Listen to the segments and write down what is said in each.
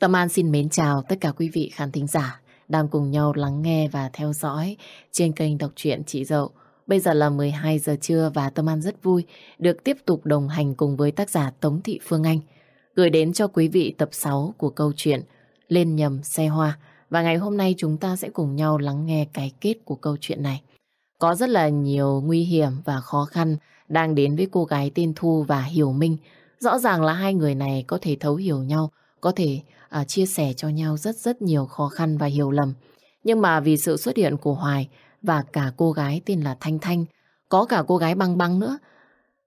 Tâm An xin mến chào tất cả quý vị khán thính giả đang cùng nhau lắng nghe và theo dõi trên kênh đọc truyện Chị Dậu. Bây giờ là 12 giờ trưa và Tâm An rất vui được tiếp tục đồng hành cùng với tác giả Tống Thị Phương Anh gửi đến cho quý vị tập 6 của câu chuyện Lên nhầm xe hoa. Và ngày hôm nay chúng ta sẽ cùng nhau lắng nghe cái kết của câu chuyện này. Có rất là nhiều nguy hiểm và khó khăn đang đến với cô gái tên Thu và Hiểu Minh. Rõ ràng là hai người này có thể thấu hiểu nhau, có thể à, chia sẻ cho nhau rất rất nhiều khó khăn và hiểu lầm. Nhưng mà vì sự xuất hiện của Hoài và cả cô gái tên là Thanh Thanh, có cả cô gái băng băng nữa,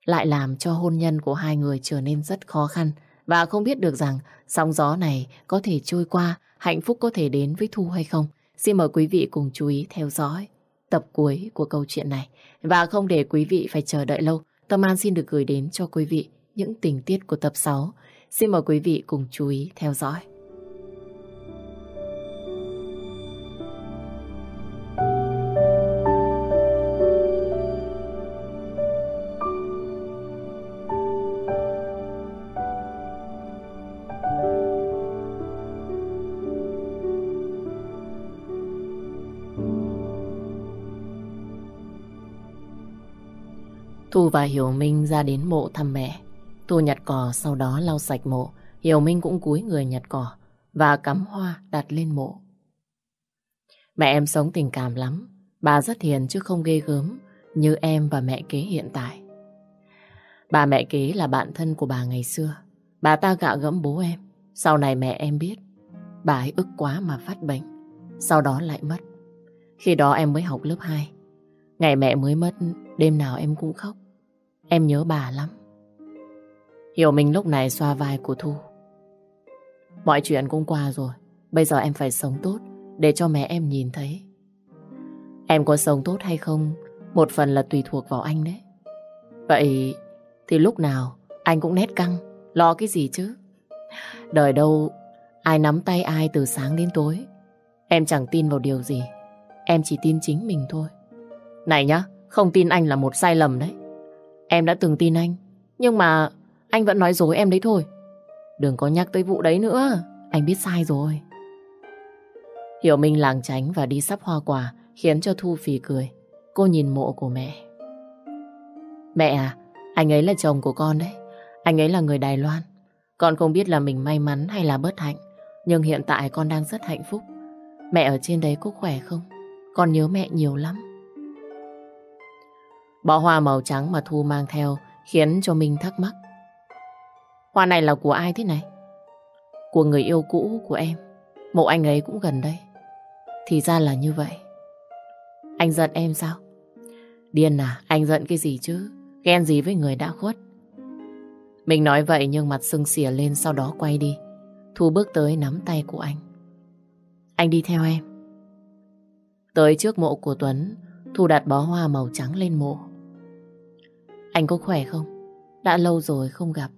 lại làm cho hôn nhân của hai người trở nên rất khó khăn. Và không biết được rằng sóng gió này có thể trôi qua, hạnh phúc có thể đến với Thu hay không. Xin mời quý vị cùng chú ý theo dõi tập cuối của câu chuyện này. Và không để quý vị phải chờ đợi lâu, Tâm An xin được gửi đến cho quý vị những tình tiết của tập 6. Xin mời quý vị cùng chú ý theo dõi. Thu và Hiểu Minh ra đến mộ thăm mẹ. Thu nhặt cỏ sau đó lau sạch mộ. Hiểu Minh cũng cúi người nhặt cỏ và cắm hoa đặt lên mộ. Mẹ em sống tình cảm lắm. Bà rất hiền chứ không ghê gớm như em và mẹ kế hiện tại. Bà mẹ kế là bạn thân của bà ngày xưa. Bà ta gạ gẫm bố em. Sau này mẹ em biết bà ấy ức quá mà phát bệnh. Sau đó lại mất. Khi đó em mới học lớp 2. Ngày mẹ mới mất, đêm nào em cũng khóc. Em nhớ bà lắm. Hiểu mình lúc này xoa vai của Thu. Mọi chuyện cũng qua rồi. Bây giờ em phải sống tốt để cho mẹ em nhìn thấy. Em có sống tốt hay không, một phần là tùy thuộc vào anh đấy. Vậy thì lúc nào anh cũng nét căng, lo cái gì chứ? Đời đâu ai nắm tay ai từ sáng đến tối. Em chẳng tin vào điều gì. Em chỉ tin chính mình thôi. Này nhá, không tin anh là một sai lầm đấy. Em đã từng tin anh, nhưng mà anh vẫn nói dối em đấy thôi. Đừng có nhắc tới vụ đấy nữa, anh biết sai rồi. Hiểu Minh làng tránh và đi sắp hoa quả khiến cho Thu phì cười. Cô nhìn mộ của mẹ. Mẹ à, anh ấy là chồng của con đấy. Anh ấy là người Đài Loan. Con không biết là mình may mắn hay là bất hạnh. Nhưng hiện tại con đang rất hạnh phúc. Mẹ ở trên đấy có khỏe không? Con nhớ mẹ nhiều lắm. Bó hoa màu trắng mà Thu mang theo khiến cho Minh thắc mắc. Hoa này là của ai thế này? Của người yêu cũ của em. Mộ anh ấy cũng gần đây. Thì ra là như vậy. Anh giận em sao? Điên à, anh giận cái gì chứ? Ghen gì với người đã khuất? Mình nói vậy nhưng mặt sưng xỉa lên sau đó quay đi. Thu bước tới nắm tay của anh. Anh đi theo em. Tới trước mộ của Tuấn, Thu đặt bó hoa màu trắng lên mộ. Anh có khỏe không? Đã lâu rồi không gặp.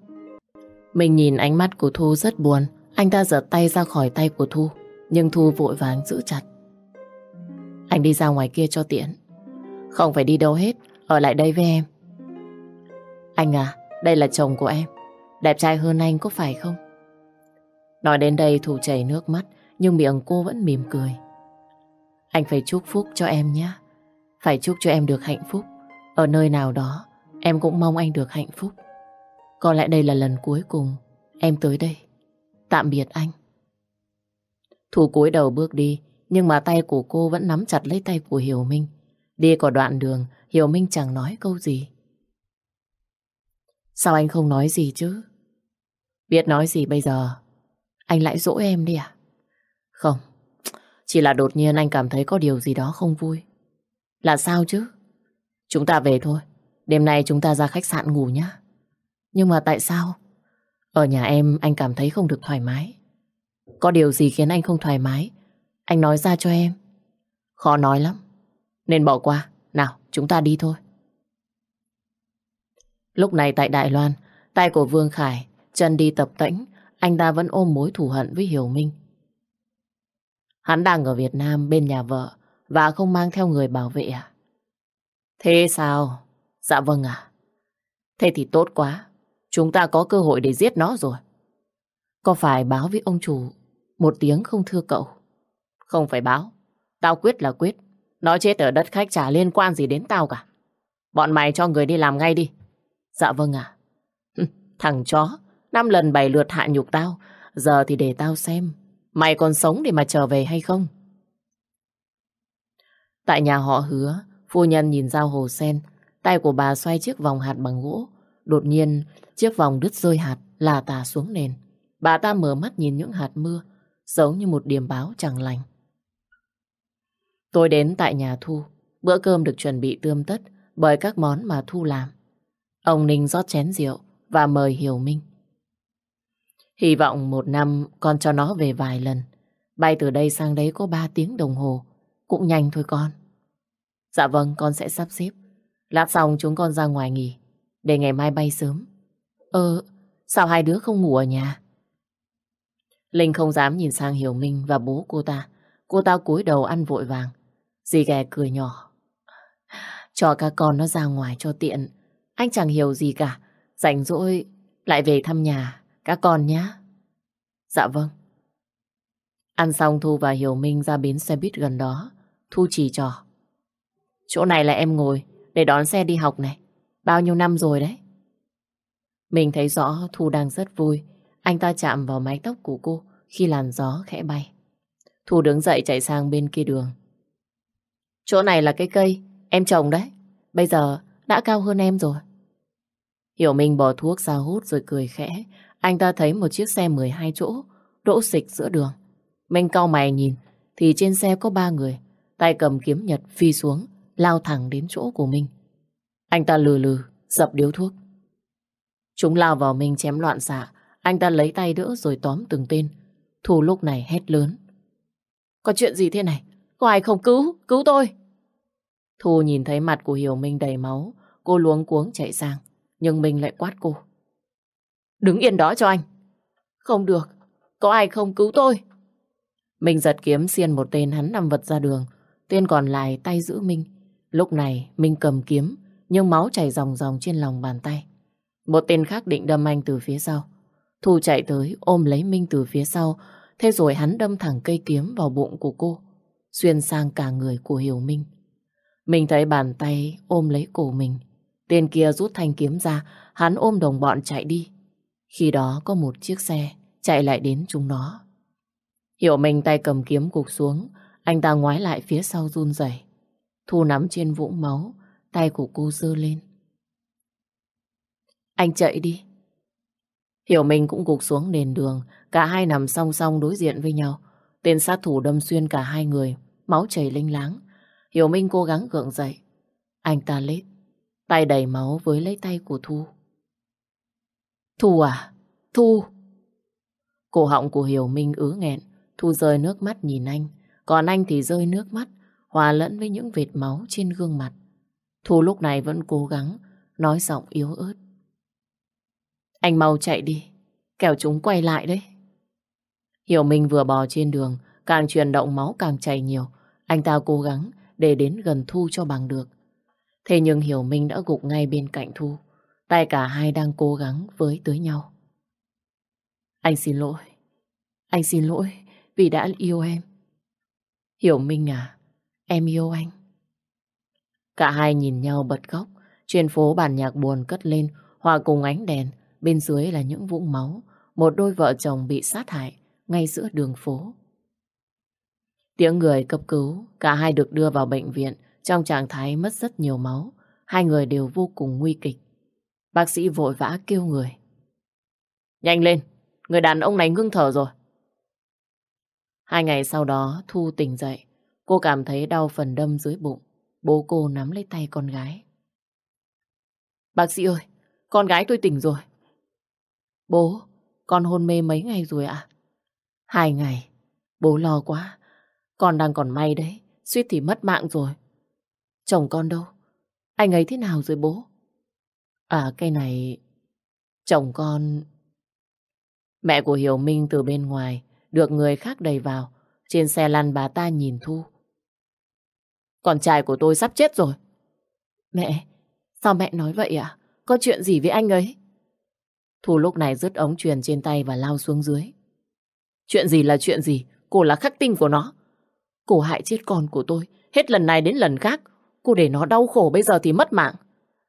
Mình nhìn ánh mắt của Thu rất buồn. Anh ta giật tay ra khỏi tay của Thu. Nhưng Thu vội vàng giữ chặt. Anh đi ra ngoài kia cho tiện. Không phải đi đâu hết. Ở lại đây với em. Anh à, đây là chồng của em. Đẹp trai hơn anh có phải không? Nói đến đây Thu chảy nước mắt. Nhưng miệng cô vẫn mỉm cười. Anh phải chúc phúc cho em nhé. Phải chúc cho em được hạnh phúc. Ở nơi nào đó Em cũng mong anh được hạnh phúc. Có lẽ đây là lần cuối cùng em tới đây. Tạm biệt anh. Thủ cúi đầu bước đi, nhưng mà tay của cô vẫn nắm chặt lấy tay của Hiểu Minh. Đi có đoạn đường, Hiểu Minh chẳng nói câu gì. Sao anh không nói gì chứ? Biết nói gì bây giờ? Anh lại dỗ em đi à? Không, chỉ là đột nhiên anh cảm thấy có điều gì đó không vui. Là sao chứ? Chúng ta về thôi. Đêm nay chúng ta ra khách sạn ngủ nhé. Nhưng mà tại sao? Ở nhà em anh cảm thấy không được thoải mái. Có điều gì khiến anh không thoải mái? Anh nói ra cho em. Khó nói lắm. Nên bỏ qua. Nào, chúng ta đi thôi. Lúc này tại Đại Loan, tay của Vương Khải, chân đi tập tĩnh anh ta vẫn ôm mối thù hận với Hiểu Minh. Hắn đang ở Việt Nam bên nhà vợ và không mang theo người bảo vệ à? Thế sao? Dạ vâng ạ. Thế thì tốt quá. Chúng ta có cơ hội để giết nó rồi. Có phải báo với ông chủ một tiếng không thưa cậu. Không phải báo. Tao quyết là quyết. Nó chết ở đất khách chả liên quan gì đến tao cả. Bọn mày cho người đi làm ngay đi. Dạ vâng ạ. Thằng chó, năm lần bảy lượt hạ nhục tao. Giờ thì để tao xem. Mày còn sống để mà trở về hay không? Tại nhà họ hứa, phu nhân nhìn dao hồ sen. Tay của bà xoay chiếc vòng hạt bằng gỗ. Đột nhiên, chiếc vòng đứt rơi hạt là tà xuống nền. Bà ta mở mắt nhìn những hạt mưa, giống như một điểm báo chẳng lành. Tôi đến tại nhà Thu, bữa cơm được chuẩn bị tươm tất bởi các món mà Thu làm. Ông Ninh rót chén rượu và mời Hiểu Minh. Hy vọng một năm con cho nó về vài lần. Bay từ đây sang đấy có ba tiếng đồng hồ. Cũng nhanh thôi con. Dạ vâng, con sẽ sắp xếp. Lát xong chúng con ra ngoài nghỉ. Để ngày mai bay sớm. Ờ, sao hai đứa không ngủ ở nhà? Linh không dám nhìn sang Hiểu Minh và bố cô ta. Cô ta cúi đầu ăn vội vàng. Dì ghè cười nhỏ. Cho các con nó ra ngoài cho tiện. Anh chẳng hiểu gì cả. Rảnh rỗi lại về thăm nhà các con nhé. Dạ vâng. Ăn xong Thu và Hiểu Minh ra bến xe buýt gần đó. Thu chỉ trò. Chỗ này là em ngồi để đón xe đi học này. Bao nhiêu năm rồi đấy. Mình thấy rõ Thu đang rất vui. Anh ta chạm vào mái tóc của cô khi làn gió khẽ bay. Thu đứng dậy chạy sang bên kia đường. Chỗ này là cái cây, em trồng đấy. Bây giờ đã cao hơn em rồi. Hiểu Minh bỏ thuốc ra hút rồi cười khẽ. Anh ta thấy một chiếc xe 12 chỗ, đỗ xịch giữa đường. Minh cau mày nhìn, thì trên xe có ba người. Tay cầm kiếm nhật phi xuống, lao thẳng đến chỗ của Minh. Anh ta lừ lừ, dập điếu thuốc. Chúng lao vào mình chém loạn xạ. Anh ta lấy tay đỡ rồi tóm từng tên. Thu lúc này hét lớn. Có chuyện gì thế này? Có ai không cứu? Cứu tôi! Thu nhìn thấy mặt của Hiểu Minh đầy máu. Cô luống cuống chạy sang. Nhưng Minh lại quát cô. Đứng yên đó cho anh. Không được. Có ai không cứu tôi? Minh giật kiếm xiên một tên hắn nằm vật ra đường. Tên còn lại tay giữ Minh. Lúc này Minh cầm kiếm nhưng máu chảy ròng ròng trên lòng bàn tay. Một tên khác định đâm anh từ phía sau. Thu chạy tới, ôm lấy Minh từ phía sau. Thế rồi hắn đâm thẳng cây kiếm vào bụng của cô, Xuyên sang cả người của Hiểu Minh. Mình thấy bàn tay ôm lấy cổ mình. Tên kia rút thanh kiếm ra, Hắn ôm đồng bọn chạy đi. Khi đó có một chiếc xe Chạy lại đến chúng nó. Hiểu Minh tay cầm kiếm cục xuống, Anh ta ngoái lại phía sau run rẩy. Thu nắm trên vũng máu Tay của cô dơ lên Anh chạy đi Hiểu Minh cũng gục xuống nền đường, cả hai nằm song song đối diện với nhau. Tên sát thủ đâm xuyên cả hai người, máu chảy linh láng. Hiểu Minh cố gắng gượng dậy. Anh ta lết, tay đầy máu với lấy tay của Thu. Thu à? Thu! Cổ họng của Hiểu Minh ứ nghẹn, Thu rơi nước mắt nhìn anh, còn anh thì rơi nước mắt, hòa lẫn với những vệt máu trên gương mặt. Thu lúc này vẫn cố gắng, nói giọng yếu ớt. Anh mau chạy đi, kẻo chúng quay lại đấy. Hiểu Minh vừa bò trên đường, càng chuyển động máu càng chảy nhiều. Anh ta cố gắng để đến gần Thu cho bằng được. Thế nhưng Hiểu Minh đã gục ngay bên cạnh Thu. Tay cả hai đang cố gắng với tới nhau. Anh xin lỗi. Anh xin lỗi vì đã yêu em. Hiểu Minh à, em yêu anh. Cả hai nhìn nhau bật khóc. Trên phố bản nhạc buồn cất lên, hòa cùng ánh đèn. Bên dưới là những vũng máu, một đôi vợ chồng bị sát hại ngay giữa đường phố. Tiếng người cấp cứu, cả hai được đưa vào bệnh viện trong trạng thái mất rất nhiều máu. Hai người đều vô cùng nguy kịch. Bác sĩ vội vã kêu người. Nhanh lên, người đàn ông này ngưng thở rồi. Hai ngày sau đó Thu tỉnh dậy. Cô cảm thấy đau phần đâm dưới bụng. Bố cô nắm lấy tay con gái. Bác sĩ ơi, con gái tôi tỉnh rồi. Bố, con hôn mê mấy ngày rồi ạ? Hai ngày. Bố lo quá. Con đang còn may đấy. Suýt thì mất mạng rồi. Chồng con đâu? Anh ấy thế nào rồi bố? À cái này... Chồng con... Mẹ của Hiểu Minh từ bên ngoài được người khác đẩy vào. Trên xe lăn bà ta nhìn Thu. Con trai của tôi sắp chết rồi. Mẹ, sao mẹ nói vậy ạ? Có chuyện gì với anh ấy? Thu lúc này rứt ống truyền trên tay và lao xuống dưới. Chuyện gì là chuyện gì? Cô là khắc tinh của nó. Cô hại chết con của tôi. Hết lần này đến lần khác. Cô để nó đau khổ bây giờ thì mất mạng.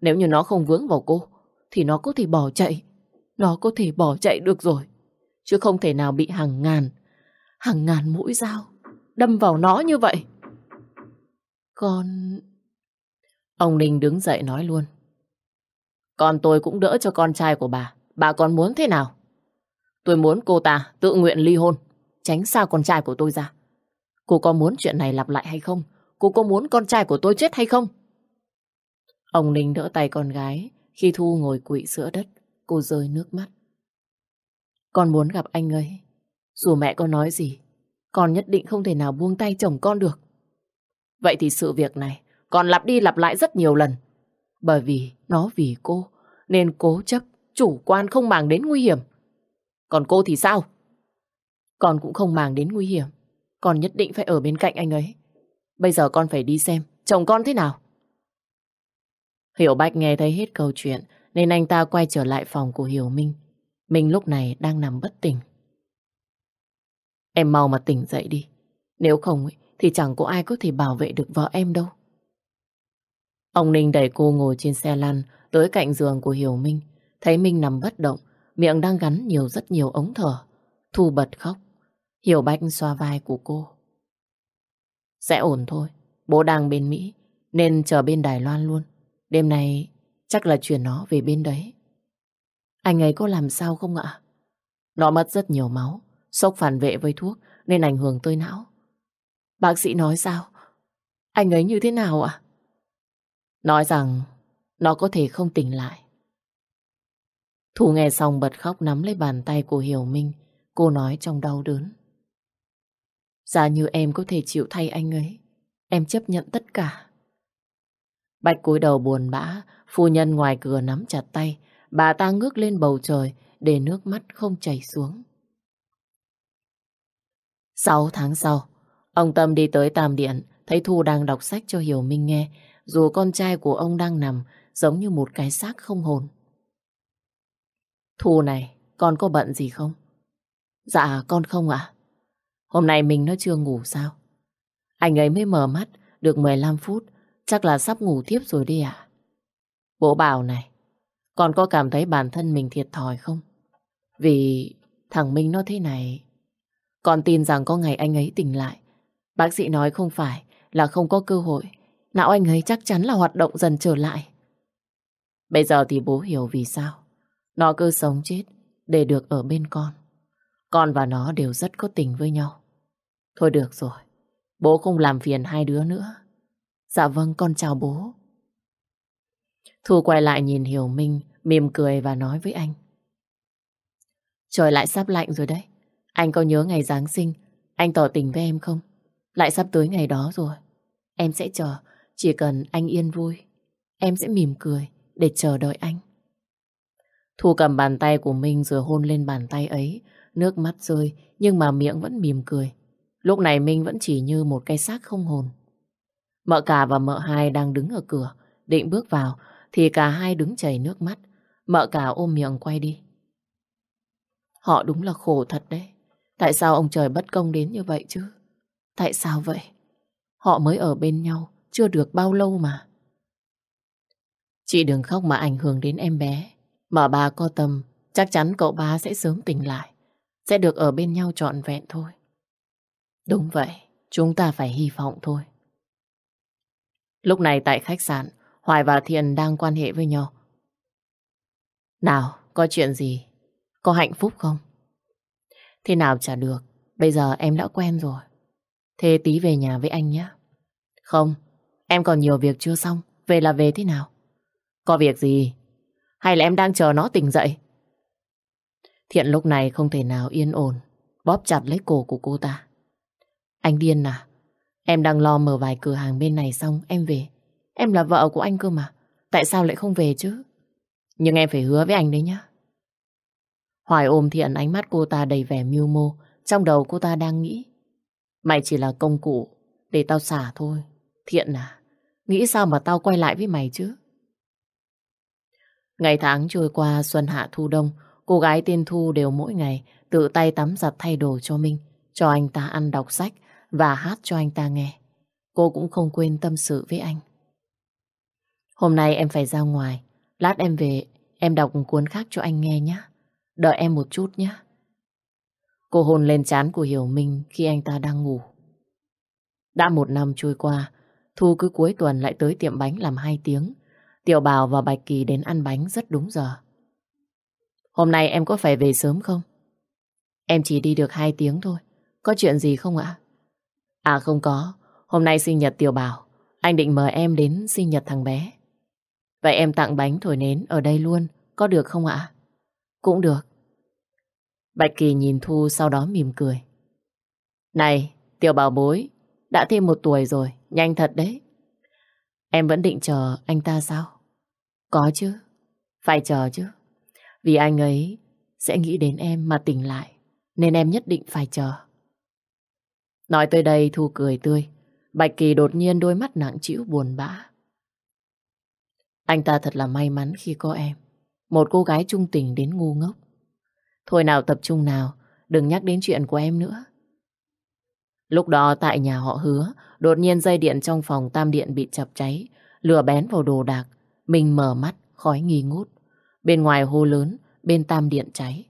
Nếu như nó không vướng vào cô, thì nó có thể bỏ chạy. Nó có thể bỏ chạy được rồi. Chứ không thể nào bị hàng ngàn, hàng ngàn mũi dao đâm vào nó như vậy. Con... Ông Ninh đứng dậy nói luôn. Con tôi cũng đỡ cho con trai của bà. Bà còn muốn thế nào? Tôi muốn cô ta tự nguyện ly hôn, tránh xa con trai của tôi ra. Cô có muốn chuyện này lặp lại hay không? Cô có muốn con trai của tôi chết hay không? Ông Ninh đỡ tay con gái. Khi Thu ngồi quỵ giữa đất, cô rơi nước mắt. Con muốn gặp anh ấy. Dù mẹ có nói gì, con nhất định không thể nào buông tay chồng con được. Vậy thì sự việc này còn lặp đi lặp lại rất nhiều lần. Bởi vì nó vì cô, nên cố chấp, chủ quan không màng đến nguy hiểm. Còn cô thì sao? Con cũng không màng đến nguy hiểm. Con nhất định phải ở bên cạnh anh ấy. Bây giờ con phải đi xem chồng con thế nào. Hiểu Bách nghe thấy hết câu chuyện nên anh ta quay trở lại phòng của Hiểu Minh. Minh lúc này đang nằm bất tỉnh. Em mau mà tỉnh dậy đi. Nếu không thì chẳng có ai có thể bảo vệ được vợ em đâu. Ông Ninh đẩy cô ngồi trên xe lăn tới cạnh giường của Hiểu Minh. Thấy Minh nằm bất động, miệng đang gắn nhiều rất nhiều ống thở. Thu bật khóc. Hiểu Bách xoa vai của cô. Sẽ ổn thôi. Bố đang bên Mỹ, nên chờ bên Đài Loan luôn. Đêm nay chắc là chuyển nó về bên đấy. Anh ấy có làm sao không ạ? Nó mất rất nhiều máu, sốc phản vệ với thuốc nên ảnh hưởng tới não. Bác sĩ nói sao? Anh ấy như thế nào ạ? Nói rằng nó có thể không tỉnh lại. Thu nghe xong bật khóc nắm lấy bàn tay của Hiểu Minh. Cô nói trong đau đớn. Giả như em có thể chịu thay anh ấy, em chấp nhận tất cả. Bạch cúi đầu buồn bã, phu nhân ngoài cửa nắm chặt tay, bà ta ngước lên bầu trời để nước mắt không chảy xuống. Sáu tháng sau, ông Tâm đi tới Tam Điện, thấy Thu đang đọc sách cho Hiểu Minh nghe, dù con trai của ông đang nằm giống như một cái xác không hồn. Thu này, con có bận gì không? Dạ, con không ạ. Hôm nay mình nó chưa ngủ sao? Anh ấy mới mở mắt được 15 phút, chắc là sắp ngủ tiếp rồi đi ạ. Bố bảo này, con có cảm thấy bản thân mình thiệt thòi không? Vì thằng Minh nó thế này, con tin rằng có ngày anh ấy tỉnh lại. Bác sĩ nói không phải là không có cơ hội, não anh ấy chắc chắn là hoạt động dần trở lại. Bây giờ thì bố hiểu vì sao. Nó cứ sống chết để được ở bên con. Con và nó đều rất có tình với nhau. Thôi được rồi, bố không làm phiền hai đứa nữa. Dạ vâng, con chào bố. Thu quay lại nhìn Hiểu Minh, mỉm cười và nói với anh. Trời lại sắp lạnh rồi đấy. Anh có nhớ ngày Giáng sinh, anh tỏ tình với em không? Lại sắp tới ngày đó rồi. Em sẽ chờ, chỉ cần anh yên vui. Em sẽ mỉm cười để chờ đợi anh. Thu cầm bàn tay của Minh rồi hôn lên bàn tay ấy. Nước mắt rơi, nhưng mà miệng vẫn mỉm cười. Lúc này Minh vẫn chỉ như một cái xác không hồn. Mợ cả và mợ hai đang đứng ở cửa, định bước vào, thì cả hai đứng chảy nước mắt. Mợ cả ôm miệng quay đi. Họ đúng là khổ thật đấy. Tại sao ông trời bất công đến như vậy chứ? Tại sao vậy? Họ mới ở bên nhau, chưa được bao lâu mà. Chị đừng khóc mà ảnh hưởng đến em bé. Mà bà có tâm, chắc chắn cậu ba sẽ sớm tỉnh lại. Sẽ được ở bên nhau trọn vẹn thôi. Đúng vậy, chúng ta phải hy vọng thôi. Lúc này tại khách sạn, Hoài và Thiền đang quan hệ với nhau. Nào, có chuyện gì? Có hạnh phúc không? Thế nào chả được, bây giờ em đã quen rồi. Thế tí về nhà với anh nhé. Không, em còn nhiều việc chưa xong, về là về thế nào? Có việc gì? Hay là em đang chờ nó tỉnh dậy? Thiện lúc này không thể nào yên ổn, bóp chặt lấy cổ của cô ta. Anh điên à? Em đang lo mở vài cửa hàng bên này xong, em về. Em là vợ của anh cơ mà, tại sao lại không về chứ? Nhưng em phải hứa với anh đấy nhá. Hoài ôm Thiện ánh mắt cô ta đầy vẻ mưu mô, trong đầu cô ta đang nghĩ. Mày chỉ là công cụ để tao xả thôi. Thiện à, nghĩ sao mà tao quay lại với mày chứ? Ngày tháng trôi qua xuân hạ thu đông, cô gái tên Thu đều mỗi ngày tự tay tắm giặt thay đồ cho Minh, cho anh ta ăn đọc sách và hát cho anh ta nghe. Cô cũng không quên tâm sự với anh. Hôm nay em phải ra ngoài, lát em về, em đọc cuốn khác cho anh nghe nhé. Đợi em một chút nhé. Cô hôn lên chán của Hiểu Minh khi anh ta đang ngủ. Đã một năm trôi qua, Thu cứ cuối tuần lại tới tiệm bánh làm hai tiếng. Tiểu Bảo và Bạch Kỳ đến ăn bánh rất đúng giờ. Hôm nay em có phải về sớm không? Em chỉ đi được hai tiếng thôi. Có chuyện gì không ạ? À không có. Hôm nay sinh nhật Tiểu Bảo. Anh định mời em đến sinh nhật thằng bé. Vậy em tặng bánh thổi nến ở đây luôn. Có được không ạ? Cũng được. Bạch Kỳ nhìn Thu sau đó mỉm cười. Này, Tiểu Bảo bối, đã thêm một tuổi rồi, nhanh thật đấy. Em vẫn định chờ anh ta sao? Có chứ, phải chờ chứ. Vì anh ấy sẽ nghĩ đến em mà tỉnh lại, nên em nhất định phải chờ. Nói tới đây Thu cười tươi, Bạch Kỳ đột nhiên đôi mắt nặng trĩu buồn bã. Anh ta thật là may mắn khi có em, một cô gái trung tình đến ngu ngốc. Thôi nào tập trung nào, đừng nhắc đến chuyện của em nữa. Lúc đó tại nhà họ hứa, đột nhiên dây điện trong phòng tam điện bị chập cháy, lửa bén vào đồ đạc. Mình mở mắt, khói nghi ngút. Bên ngoài hô lớn, bên tam điện cháy.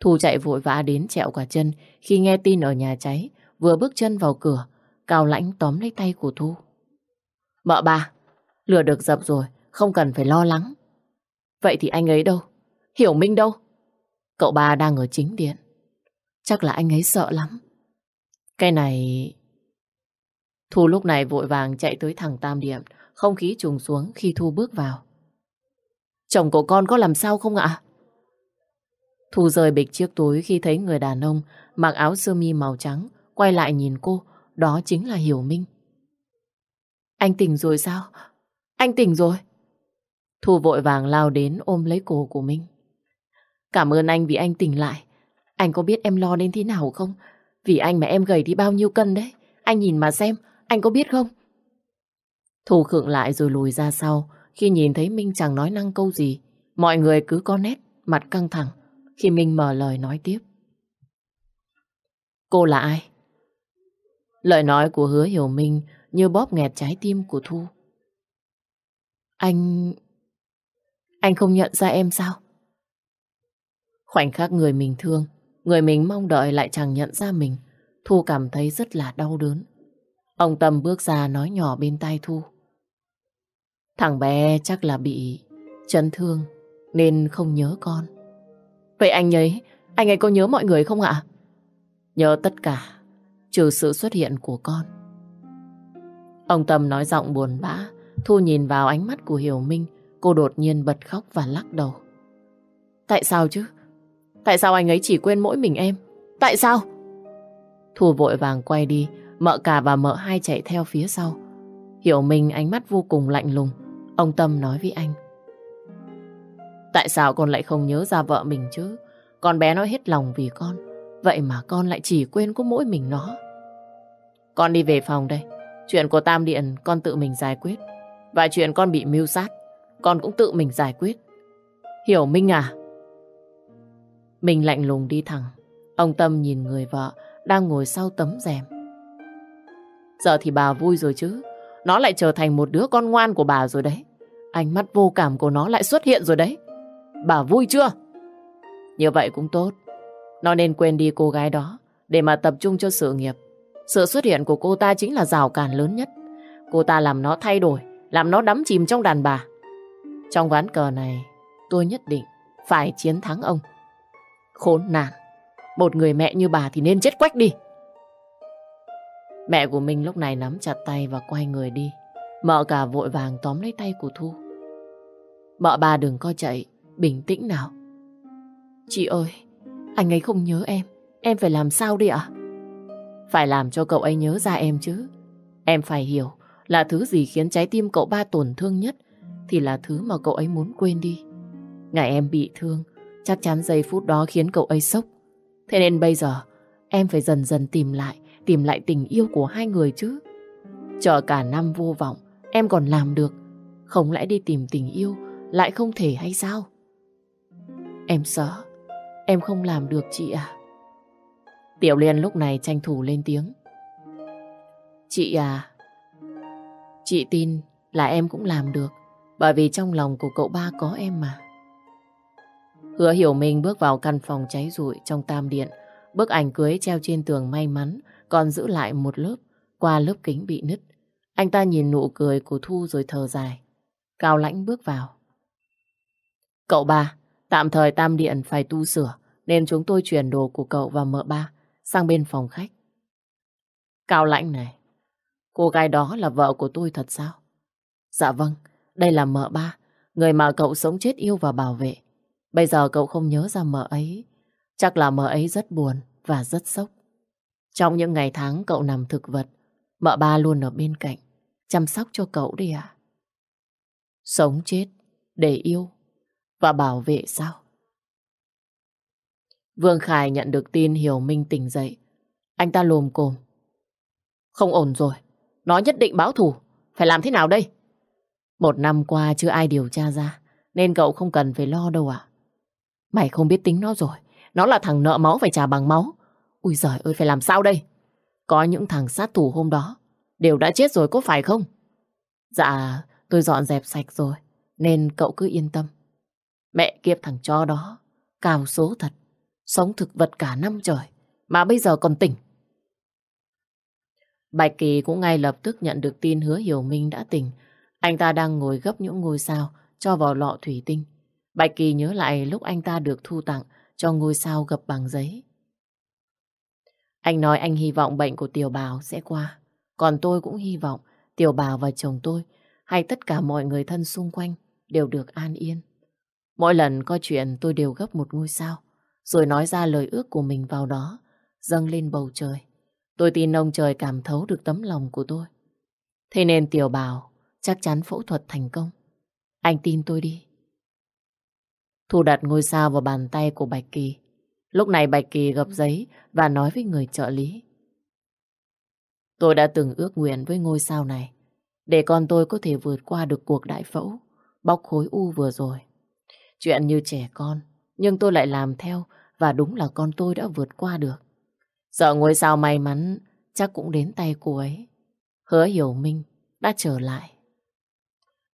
Thu chạy vội vã đến trẹo cả chân khi nghe tin ở nhà cháy, vừa bước chân vào cửa, Cao Lãnh tóm lấy tay của Thu. Mợ bà, lửa được dập rồi, không cần phải lo lắng. Vậy thì anh ấy đâu? Hiểu Minh đâu? Cậu ba đang ở chính điện. Chắc là anh ấy sợ lắm. Cái này... Thu lúc này vội vàng chạy tới thằng Tam Điện, không khí trùng xuống khi Thu bước vào. Chồng của con có làm sao không ạ? Thu rời bịch chiếc túi khi thấy người đàn ông mặc áo sơ mi màu trắng quay lại nhìn cô, đó chính là Hiểu Minh. Anh tỉnh rồi sao? Anh tỉnh rồi. Thu vội vàng lao đến ôm lấy cổ của Minh. Cảm ơn anh vì anh tỉnh lại. Anh có biết em lo đến thế nào không? Vì anh mà em gầy đi bao nhiêu cân đấy. Anh nhìn mà xem, anh có biết không? Thu khựng lại rồi lùi ra sau. Khi nhìn thấy Minh chẳng nói năng câu gì, mọi người cứ có nét, mặt căng thẳng. Khi Minh mở lời nói tiếp. Cô là ai? Lời nói của hứa hiểu Minh như bóp nghẹt trái tim của Thu. Anh... Anh không nhận ra em sao? Khoảnh khắc người mình thương, người mình mong đợi lại chẳng nhận ra mình. Thu cảm thấy rất là đau đớn. Ông Tâm bước ra nói nhỏ bên tai Thu. Thằng bé chắc là bị chấn thương nên không nhớ con. Vậy anh ấy, anh ấy có nhớ mọi người không ạ? Nhớ tất cả, trừ sự xuất hiện của con. Ông Tâm nói giọng buồn bã, Thu nhìn vào ánh mắt của Hiểu Minh, cô đột nhiên bật khóc và lắc đầu. Tại sao chứ? Tại sao anh ấy chỉ quên mỗi mình em? Tại sao? Thu vội vàng quay đi, mợ cả và mợ hai chạy theo phía sau. Hiểu Minh ánh mắt vô cùng lạnh lùng. Ông Tâm nói với anh. Tại sao con lại không nhớ ra vợ mình chứ? Con bé nói hết lòng vì con. Vậy mà con lại chỉ quên có mỗi mình nó. Con đi về phòng đây. Chuyện của Tam Điện con tự mình giải quyết. Và chuyện con bị mưu sát, con cũng tự mình giải quyết. Hiểu Minh à? Mình lạnh lùng đi thẳng. Ông Tâm nhìn người vợ đang ngồi sau tấm rèm. Giờ thì bà vui rồi chứ. Nó lại trở thành một đứa con ngoan của bà rồi đấy. Ánh mắt vô cảm của nó lại xuất hiện rồi đấy. Bà vui chưa? Như vậy cũng tốt. Nó nên quên đi cô gái đó để mà tập trung cho sự nghiệp. Sự xuất hiện của cô ta chính là rào cản lớn nhất. Cô ta làm nó thay đổi, làm nó đắm chìm trong đàn bà. Trong ván cờ này, tôi nhất định phải chiến thắng ông. Khốn nạn, một người mẹ như bà thì nên chết quách đi. Mẹ của mình lúc này nắm chặt tay và quay người đi. Mợ cả vội vàng tóm lấy tay của Thu. Mợ bà đừng co chạy, bình tĩnh nào. Chị ơi, anh ấy không nhớ em, em phải làm sao đi ạ? Phải làm cho cậu ấy nhớ ra em chứ. Em phải hiểu là thứ gì khiến trái tim cậu ba tổn thương nhất thì là thứ mà cậu ấy muốn quên đi. Ngày em bị thương, chắc chắn giây phút đó khiến cậu ấy sốc. Thế nên bây giờ em phải dần dần tìm lại, tìm lại tình yêu của hai người chứ. Chờ cả năm vô vọng, em còn làm được. Không lẽ đi tìm tình yêu lại không thể hay sao? Em sợ, em không làm được chị à? Tiểu Liên lúc này tranh thủ lên tiếng. Chị à, chị tin là em cũng làm được, bởi vì trong lòng của cậu ba có em mà. Hứa hiểu mình bước vào căn phòng cháy rụi trong tam điện. Bức ảnh cưới treo trên tường may mắn, còn giữ lại một lớp, qua lớp kính bị nứt. Anh ta nhìn nụ cười của Thu rồi thở dài. Cao lãnh bước vào. Cậu ba, tạm thời tam điện phải tu sửa, nên chúng tôi chuyển đồ của cậu và mợ ba sang bên phòng khách. Cao lãnh này, cô gái đó là vợ của tôi thật sao? Dạ vâng, đây là mợ ba, người mà cậu sống chết yêu và bảo vệ. Bây giờ cậu không nhớ ra mợ ấy, chắc là mợ ấy rất buồn và rất sốc. Trong những ngày tháng cậu nằm thực vật, mợ ba luôn ở bên cạnh, chăm sóc cho cậu đi à? Sống chết, để yêu và bảo vệ sao? Vương Khải nhận được tin Hiểu Minh tỉnh dậy. Anh ta lồm cồm. Không ổn rồi, nó nhất định báo thù. Phải làm thế nào đây? Một năm qua chưa ai điều tra ra, nên cậu không cần phải lo đâu ạ. Mày không biết tính nó rồi, nó là thằng nợ máu phải trả bằng máu. Ui giời ơi, phải làm sao đây? Có những thằng sát thủ hôm đó, đều đã chết rồi có phải không? Dạ, tôi dọn dẹp sạch rồi, nên cậu cứ yên tâm. Mẹ kiếp thằng cho đó, cao số thật, sống thực vật cả năm trời, mà bây giờ còn tỉnh. Bạch Kỳ cũng ngay lập tức nhận được tin hứa Hiểu Minh đã tỉnh. Anh ta đang ngồi gấp những ngôi sao cho vào lọ thủy tinh. Bạch Kỳ nhớ lại lúc anh ta được thu tặng cho ngôi sao gập bằng giấy. Anh nói anh hy vọng bệnh của Tiểu Bào sẽ qua. Còn tôi cũng hy vọng Tiểu Bào và chồng tôi hay tất cả mọi người thân xung quanh đều được an yên. Mỗi lần có chuyện tôi đều gấp một ngôi sao, rồi nói ra lời ước của mình vào đó, dâng lên bầu trời. Tôi tin ông trời cảm thấu được tấm lòng của tôi. Thế nên Tiểu Bào chắc chắn phẫu thuật thành công. Anh tin tôi đi. Thu đặt ngôi sao vào bàn tay của Bạch Kỳ. Lúc này Bạch Kỳ gập giấy và nói với người trợ lý. Tôi đã từng ước nguyện với ngôi sao này để con tôi có thể vượt qua được cuộc đại phẫu bóc khối u vừa rồi. Chuyện như trẻ con, nhưng tôi lại làm theo và đúng là con tôi đã vượt qua được. Sợ ngôi sao may mắn chắc cũng đến tay cô ấy. Hứa Hiểu Minh đã trở lại.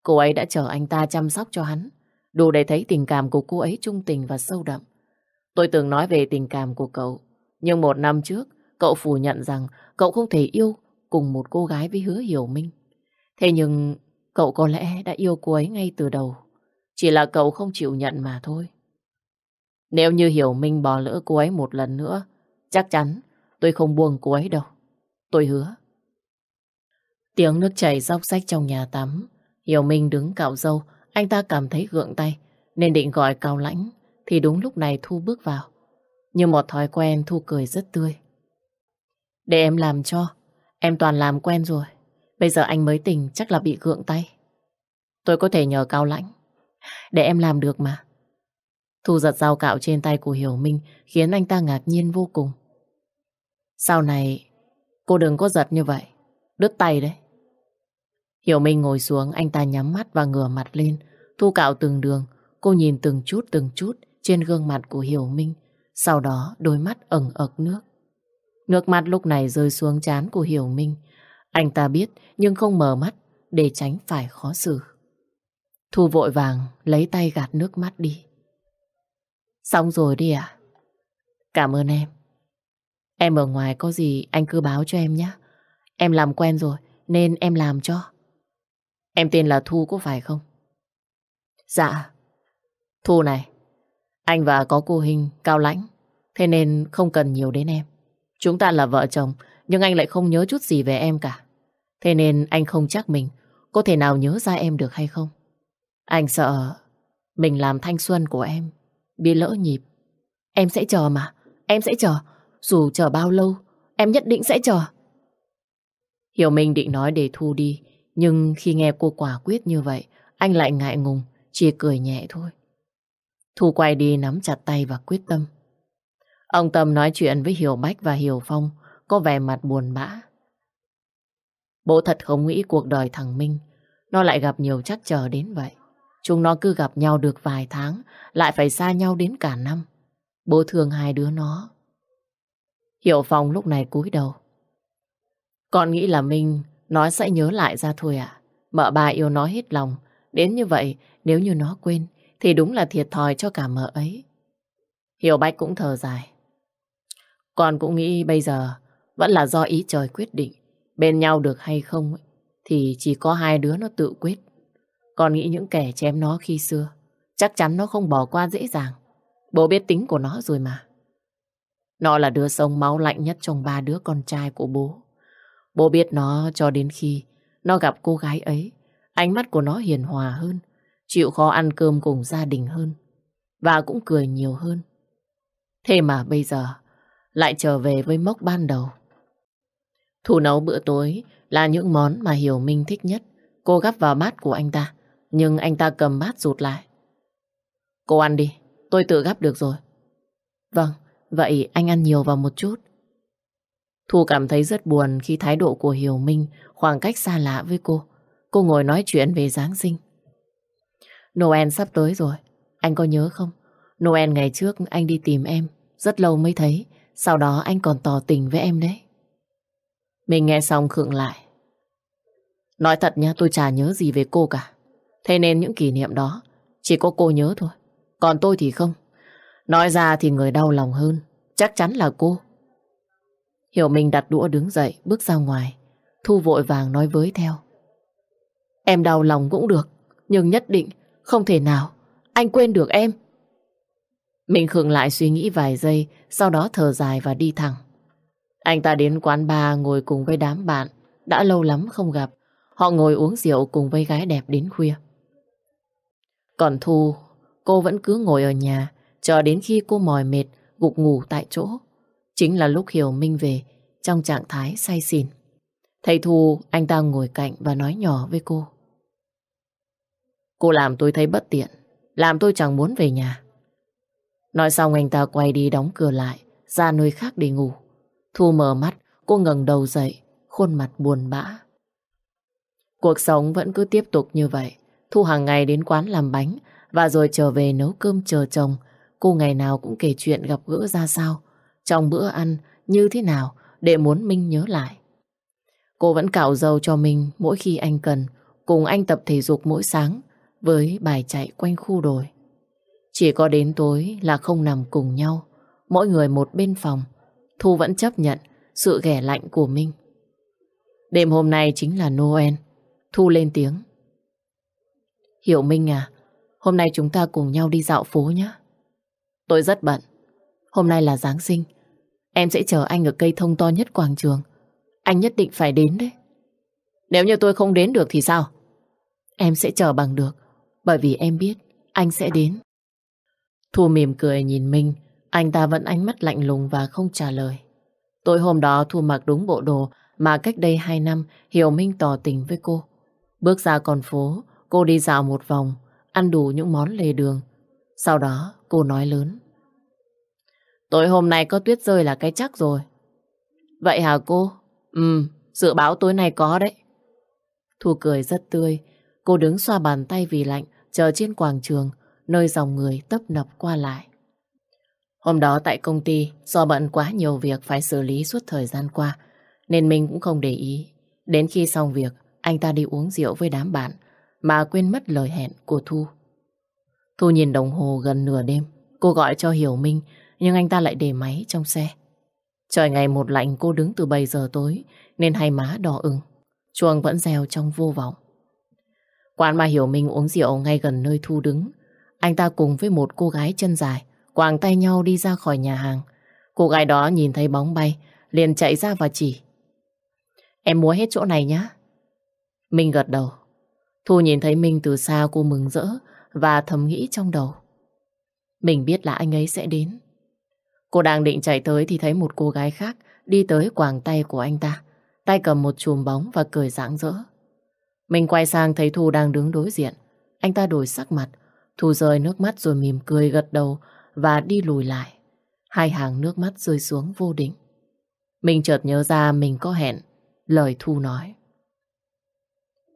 Cô ấy đã chờ anh ta chăm sóc cho hắn, đủ để thấy tình cảm của cô ấy trung tình và sâu đậm. Tôi từng nói về tình cảm của cậu, nhưng một năm trước, cậu phủ nhận rằng cậu không thể yêu cùng một cô gái với hứa hiểu minh. Thế nhưng cậu có lẽ đã yêu cô ấy ngay từ đầu. Chỉ là cậu không chịu nhận mà thôi. Nếu như hiểu minh bỏ lỡ cô ấy một lần nữa, chắc chắn tôi không buông cô ấy đâu. Tôi hứa. Tiếng nước chảy róc rách trong nhà tắm. Hiểu Minh đứng cạo râu anh ta cảm thấy gượng tay, nên định gọi cao lãnh, thì đúng lúc này Thu bước vào. Như một thói quen Thu cười rất tươi. Để em làm cho, em toàn làm quen rồi. Bây giờ anh mới tỉnh chắc là bị gượng tay. Tôi có thể nhờ cao lãnh. Để em làm được mà. Thu giật dao cạo trên tay của Hiểu Minh khiến anh ta ngạc nhiên vô cùng. Sau này, cô đừng có giật như vậy. Đứt tay đấy. Hiểu Minh ngồi xuống, anh ta nhắm mắt và ngửa mặt lên. Thu cạo từng đường, cô nhìn từng chút từng chút trên gương mặt của Hiểu Minh. Sau đó đôi mắt ẩn ực nước. Nước mắt lúc này rơi xuống trán của Hiểu Minh. Anh ta biết nhưng không mở mắt để tránh phải khó xử. Thu vội vàng lấy tay gạt nước mắt đi. Xong rồi đi à? Cảm ơn em. Em ở ngoài có gì anh cứ báo cho em nhé. Em làm quen rồi nên em làm cho. Em tên là Thu có phải không? Dạ. Thu này, anh và có cô Hình cao lãnh, thế nên không cần nhiều đến em. Chúng ta là vợ chồng, nhưng anh lại không nhớ chút gì về em cả. Thế nên anh không chắc mình có thể nào nhớ ra em được hay không. Anh sợ mình làm thanh xuân của em bị lỡ nhịp. Em sẽ chờ mà, em sẽ chờ. Dù chờ bao lâu, em nhất định sẽ chờ. Hiểu Minh định nói để Thu đi, nhưng khi nghe cô quả quyết như vậy, anh lại ngại ngùng, chỉ cười nhẹ thôi. Thu quay đi nắm chặt tay và quyết tâm. Ông Tâm nói chuyện với Hiểu Bách và Hiểu Phong, có vẻ mặt buồn bã. Bố thật không nghĩ cuộc đời thằng Minh, nó lại gặp nhiều trắc trở đến vậy. Chúng nó cứ gặp nhau được vài tháng, lại phải xa nhau đến cả năm. Bố thương hai đứa nó. Hiểu Phong lúc này cúi đầu. Con nghĩ là Minh nó sẽ nhớ lại ra thôi à. Mợ bà yêu nó hết lòng. Đến như vậy, nếu như nó quên, thì đúng là thiệt thòi cho cả mợ ấy. Hiểu Bách cũng thở dài. Con cũng nghĩ bây giờ vẫn là do ý trời quyết định. Bên nhau được hay không thì chỉ có hai đứa nó tự quyết. Con nghĩ những kẻ chém nó khi xưa chắc chắn nó không bỏ qua dễ dàng. Bố biết tính của nó rồi mà. Nó là đứa sống máu lạnh nhất trong ba đứa con trai của bố. Bố biết nó cho đến khi nó gặp cô gái ấy, ánh mắt của nó hiền hòa hơn, chịu khó ăn cơm cùng gia đình hơn, và cũng cười nhiều hơn. Thế mà bây giờ, lại trở về với mốc ban đầu. Thủ nấu bữa tối là những món mà Hiểu Minh thích nhất. Cô gắp vào bát của anh ta, nhưng anh ta cầm bát rụt lại. Cô ăn đi, tôi tự gắp được rồi. Vâng, vậy anh ăn nhiều vào một chút. Thu cảm thấy rất buồn khi thái độ của Hiểu Minh khoảng cách xa lạ với cô. Cô ngồi nói chuyện về Giáng sinh. Noel sắp tới rồi, anh có nhớ không? Noel ngày trước anh đi tìm em, rất lâu mới thấy. Sau đó anh còn tỏ tình với em đấy. Mình nghe xong khựng lại. Nói thật nha, tôi chả nhớ gì về cô cả. Thế nên những kỷ niệm đó chỉ có cô nhớ thôi. Còn tôi thì không. Nói ra thì người đau lòng hơn. Chắc chắn là cô. Hiểu mình đặt đũa đứng dậy, bước ra ngoài. Thu vội vàng nói với theo. Em đau lòng cũng được, nhưng nhất định không thể nào. Anh quên được em. Mình khựng lại suy nghĩ vài giây, sau đó thở dài và đi thẳng. Anh ta đến quán bar ngồi cùng với đám bạn, đã lâu lắm không gặp. Họ ngồi uống rượu cùng với gái đẹp đến khuya. Còn Thu, cô vẫn cứ ngồi ở nhà, chờ đến khi cô mỏi mệt, gục ngủ tại chỗ. Chính là lúc Hiểu Minh về, trong trạng thái say xỉn. Thầy Thu, anh ta ngồi cạnh và nói nhỏ với cô. Cô làm tôi thấy bất tiện, làm tôi chẳng muốn về nhà. Nói xong anh ta quay đi đóng cửa lại, ra nơi khác để ngủ. Thu mở mắt, cô ngẩng đầu dậy, khuôn mặt buồn bã. Cuộc sống vẫn cứ tiếp tục như vậy. Thu hàng ngày đến quán làm bánh và rồi trở về nấu cơm chờ chồng. Cô ngày nào cũng kể chuyện gặp gỡ ra sao, trong bữa ăn như thế nào để muốn Minh nhớ lại. Cô vẫn cạo dầu cho Minh mỗi khi anh cần, cùng anh tập thể dục mỗi sáng với bài chạy quanh khu đồi. Chỉ có đến tối là không nằm cùng nhau, mỗi người một bên phòng. Thu vẫn chấp nhận sự ghẻ lạnh của Minh. Đêm hôm nay chính là Noel. Thu lên tiếng. Hiểu Minh à, hôm nay chúng ta cùng nhau đi dạo phố nhé. Tôi rất bận. Hôm nay là Giáng sinh. Em sẽ chờ anh ở cây thông to nhất quảng trường. Anh nhất định phải đến đấy. Nếu như tôi không đến được thì sao? Em sẽ chờ bằng được. Bởi vì em biết anh sẽ đến. Thu mỉm cười nhìn Minh. Anh ta vẫn ánh mắt lạnh lùng và không trả lời. Tối hôm đó Thu mặc đúng bộ đồ mà cách đây hai năm Hiểu Minh tỏ tình với cô. Bước ra con phố, cô đi dạo một vòng, ăn đủ những món lề đường. Sau đó cô nói lớn. Tối hôm nay có tuyết rơi là cái chắc rồi. Vậy hả cô? Ừ, dự báo tối nay có đấy. Thu cười rất tươi. Cô đứng xoa bàn tay vì lạnh, chờ trên quảng trường, nơi dòng người tấp nập qua lại. Hôm đó tại công ty, do bận quá nhiều việc phải xử lý suốt thời gian qua, nên mình cũng không để ý. Đến khi xong việc, anh ta đi uống rượu với đám bạn, mà quên mất lời hẹn của Thu. Thu nhìn đồng hồ gần nửa đêm, cô gọi cho Hiểu Minh, nhưng anh ta lại để máy trong xe. Trời ngày một lạnh cô đứng từ 7 giờ tối, nên hai má đỏ ửng. Chuông vẫn rèo trong vô vọng. Quán mà Hiểu Minh uống rượu ngay gần nơi Thu đứng. Anh ta cùng với một cô gái chân dài, quàng tay nhau đi ra khỏi nhà hàng. Cô gái đó nhìn thấy bóng bay, liền chạy ra và chỉ. Em mua hết chỗ này nhá. Minh gật đầu. Thu nhìn thấy Minh từ xa cô mừng rỡ và thầm nghĩ trong đầu. Mình biết là anh ấy sẽ đến. Cô đang định chạy tới thì thấy một cô gái khác đi tới quàng tay của anh ta. Tay cầm một chùm bóng và cười rạng rỡ. Mình quay sang thấy Thu đang đứng đối diện. Anh ta đổi sắc mặt. Thu rơi nước mắt rồi mỉm cười gật đầu và đi lùi lại. Hai hàng nước mắt rơi xuống vô định. Mình chợt nhớ ra mình có hẹn. Lời Thu nói.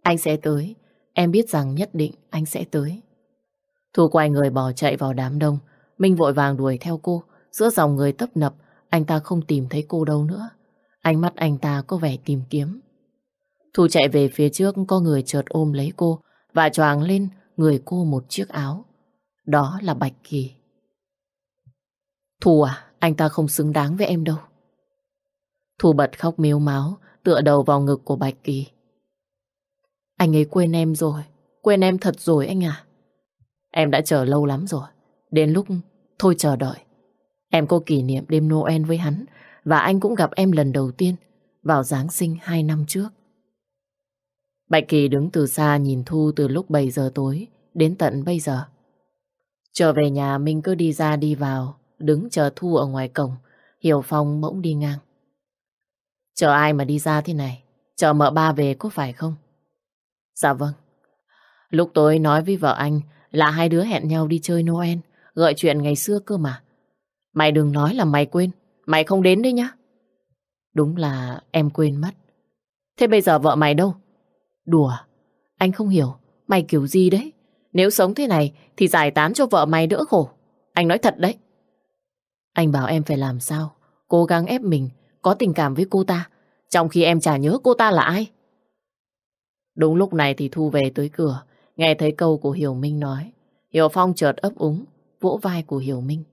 Anh sẽ tới. Em biết rằng nhất định anh sẽ tới. Thu quay người bỏ chạy vào đám đông. Minh vội vàng đuổi theo cô. Giữa dòng người tấp nập anh ta không tìm thấy cô đâu nữa. Ánh mắt anh ta có vẻ tìm kiếm. Thu chạy về phía trước có người chợt ôm lấy cô và choàng lên người cô một chiếc áo. Đó là Bạch Kỳ. Thu à, anh ta không xứng đáng với em đâu. Thu bật khóc miếu máu, tựa đầu vào ngực của Bạch Kỳ. Anh ấy quên em rồi, quên em thật rồi anh à. Em đã chờ lâu lắm rồi, đến lúc thôi chờ đợi. Em có kỷ niệm đêm Noel với hắn và anh cũng gặp em lần đầu tiên vào Giáng sinh hai năm trước. Bạch Kỳ đứng từ xa nhìn Thu từ lúc 7 giờ tối đến tận bây giờ. Trở về nhà mình cứ đi ra đi vào, đứng chờ Thu ở ngoài cổng. Hiểu Phong bỗng đi ngang. Chờ ai mà đi ra thế này? Chờ mợ ba về có phải không? Dạ vâng. Lúc tối nói với vợ anh là hai đứa hẹn nhau đi chơi Noel, gợi chuyện ngày xưa cơ mà. Mày đừng nói là mày quên, mày không đến đấy nhá. Đúng là em quên mất. Thế bây giờ vợ mày đâu? Đùa, anh không hiểu, mày kiểu gì đấy? Nếu sống thế này thì giải tán cho vợ mày đỡ khổ. Anh nói thật đấy. Anh bảo em phải làm sao? Cố gắng ép mình có tình cảm với cô ta, trong khi em chả nhớ cô ta là ai. Đúng lúc này thì Thu về tới cửa, nghe thấy câu của Hiểu Minh nói. Hiểu Phong chợt ấp úng, vỗ vai của Hiểu Minh.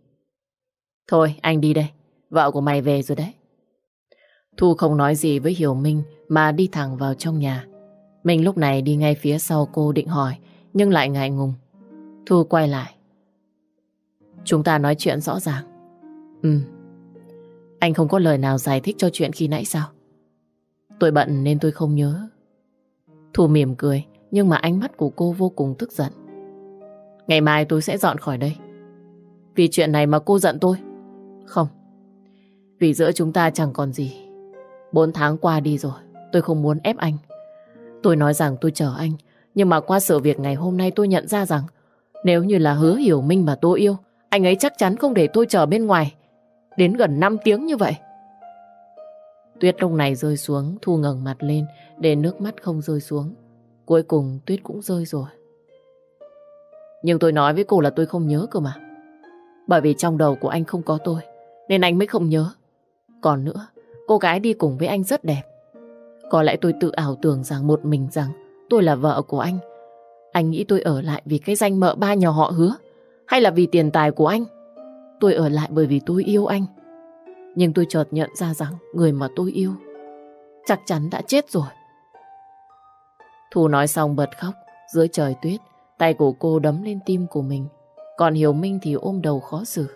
Thôi, anh đi đây, vợ của mày về rồi đấy. Thu không nói gì với Hiểu Minh mà đi thẳng vào trong nhà. Mình lúc này đi ngay phía sau cô định hỏi, nhưng lại ngại ngùng. Thu quay lại. Chúng ta nói chuyện rõ ràng. Ừ. Anh không có lời nào giải thích cho chuyện khi nãy sao? Tôi bận nên tôi không nhớ. Thu mỉm cười, nhưng mà ánh mắt của cô vô cùng tức giận. Ngày mai tôi sẽ dọn khỏi đây. Vì chuyện này mà cô giận tôi. Không. Vì giữa chúng ta chẳng còn gì. Bốn tháng qua đi rồi, tôi không muốn ép anh. Tôi nói rằng tôi chờ anh, nhưng mà qua sự việc ngày hôm nay tôi nhận ra rằng nếu như là hứa hiểu minh mà tôi yêu, anh ấy chắc chắn không để tôi chờ bên ngoài. Đến gần 5 tiếng như vậy. Tuyết lúc này rơi xuống, Thu ngẩng mặt lên để nước mắt không rơi xuống. Cuối cùng Tuyết cũng rơi rồi. Nhưng tôi nói với cô là tôi không nhớ cơ mà. Bởi vì trong đầu của anh không có tôi, nên anh mới không nhớ. Còn nữa, cô gái đi cùng với anh rất đẹp. Có lẽ tôi tự ảo tưởng rằng một mình rằng tôi là vợ của anh. Anh nghĩ tôi ở lại vì cái danh mợ ba nhà họ hứa, hay là vì tiền tài của anh? Tôi ở lại bởi vì tôi yêu anh. Nhưng tôi chợt nhận ra rằng người mà tôi yêu chắc chắn đã chết rồi. Thu nói xong bật khóc dưới trời tuyết, tay của cô đấm lên tim của mình. Còn Hiểu Minh thì ôm đầu khó xử.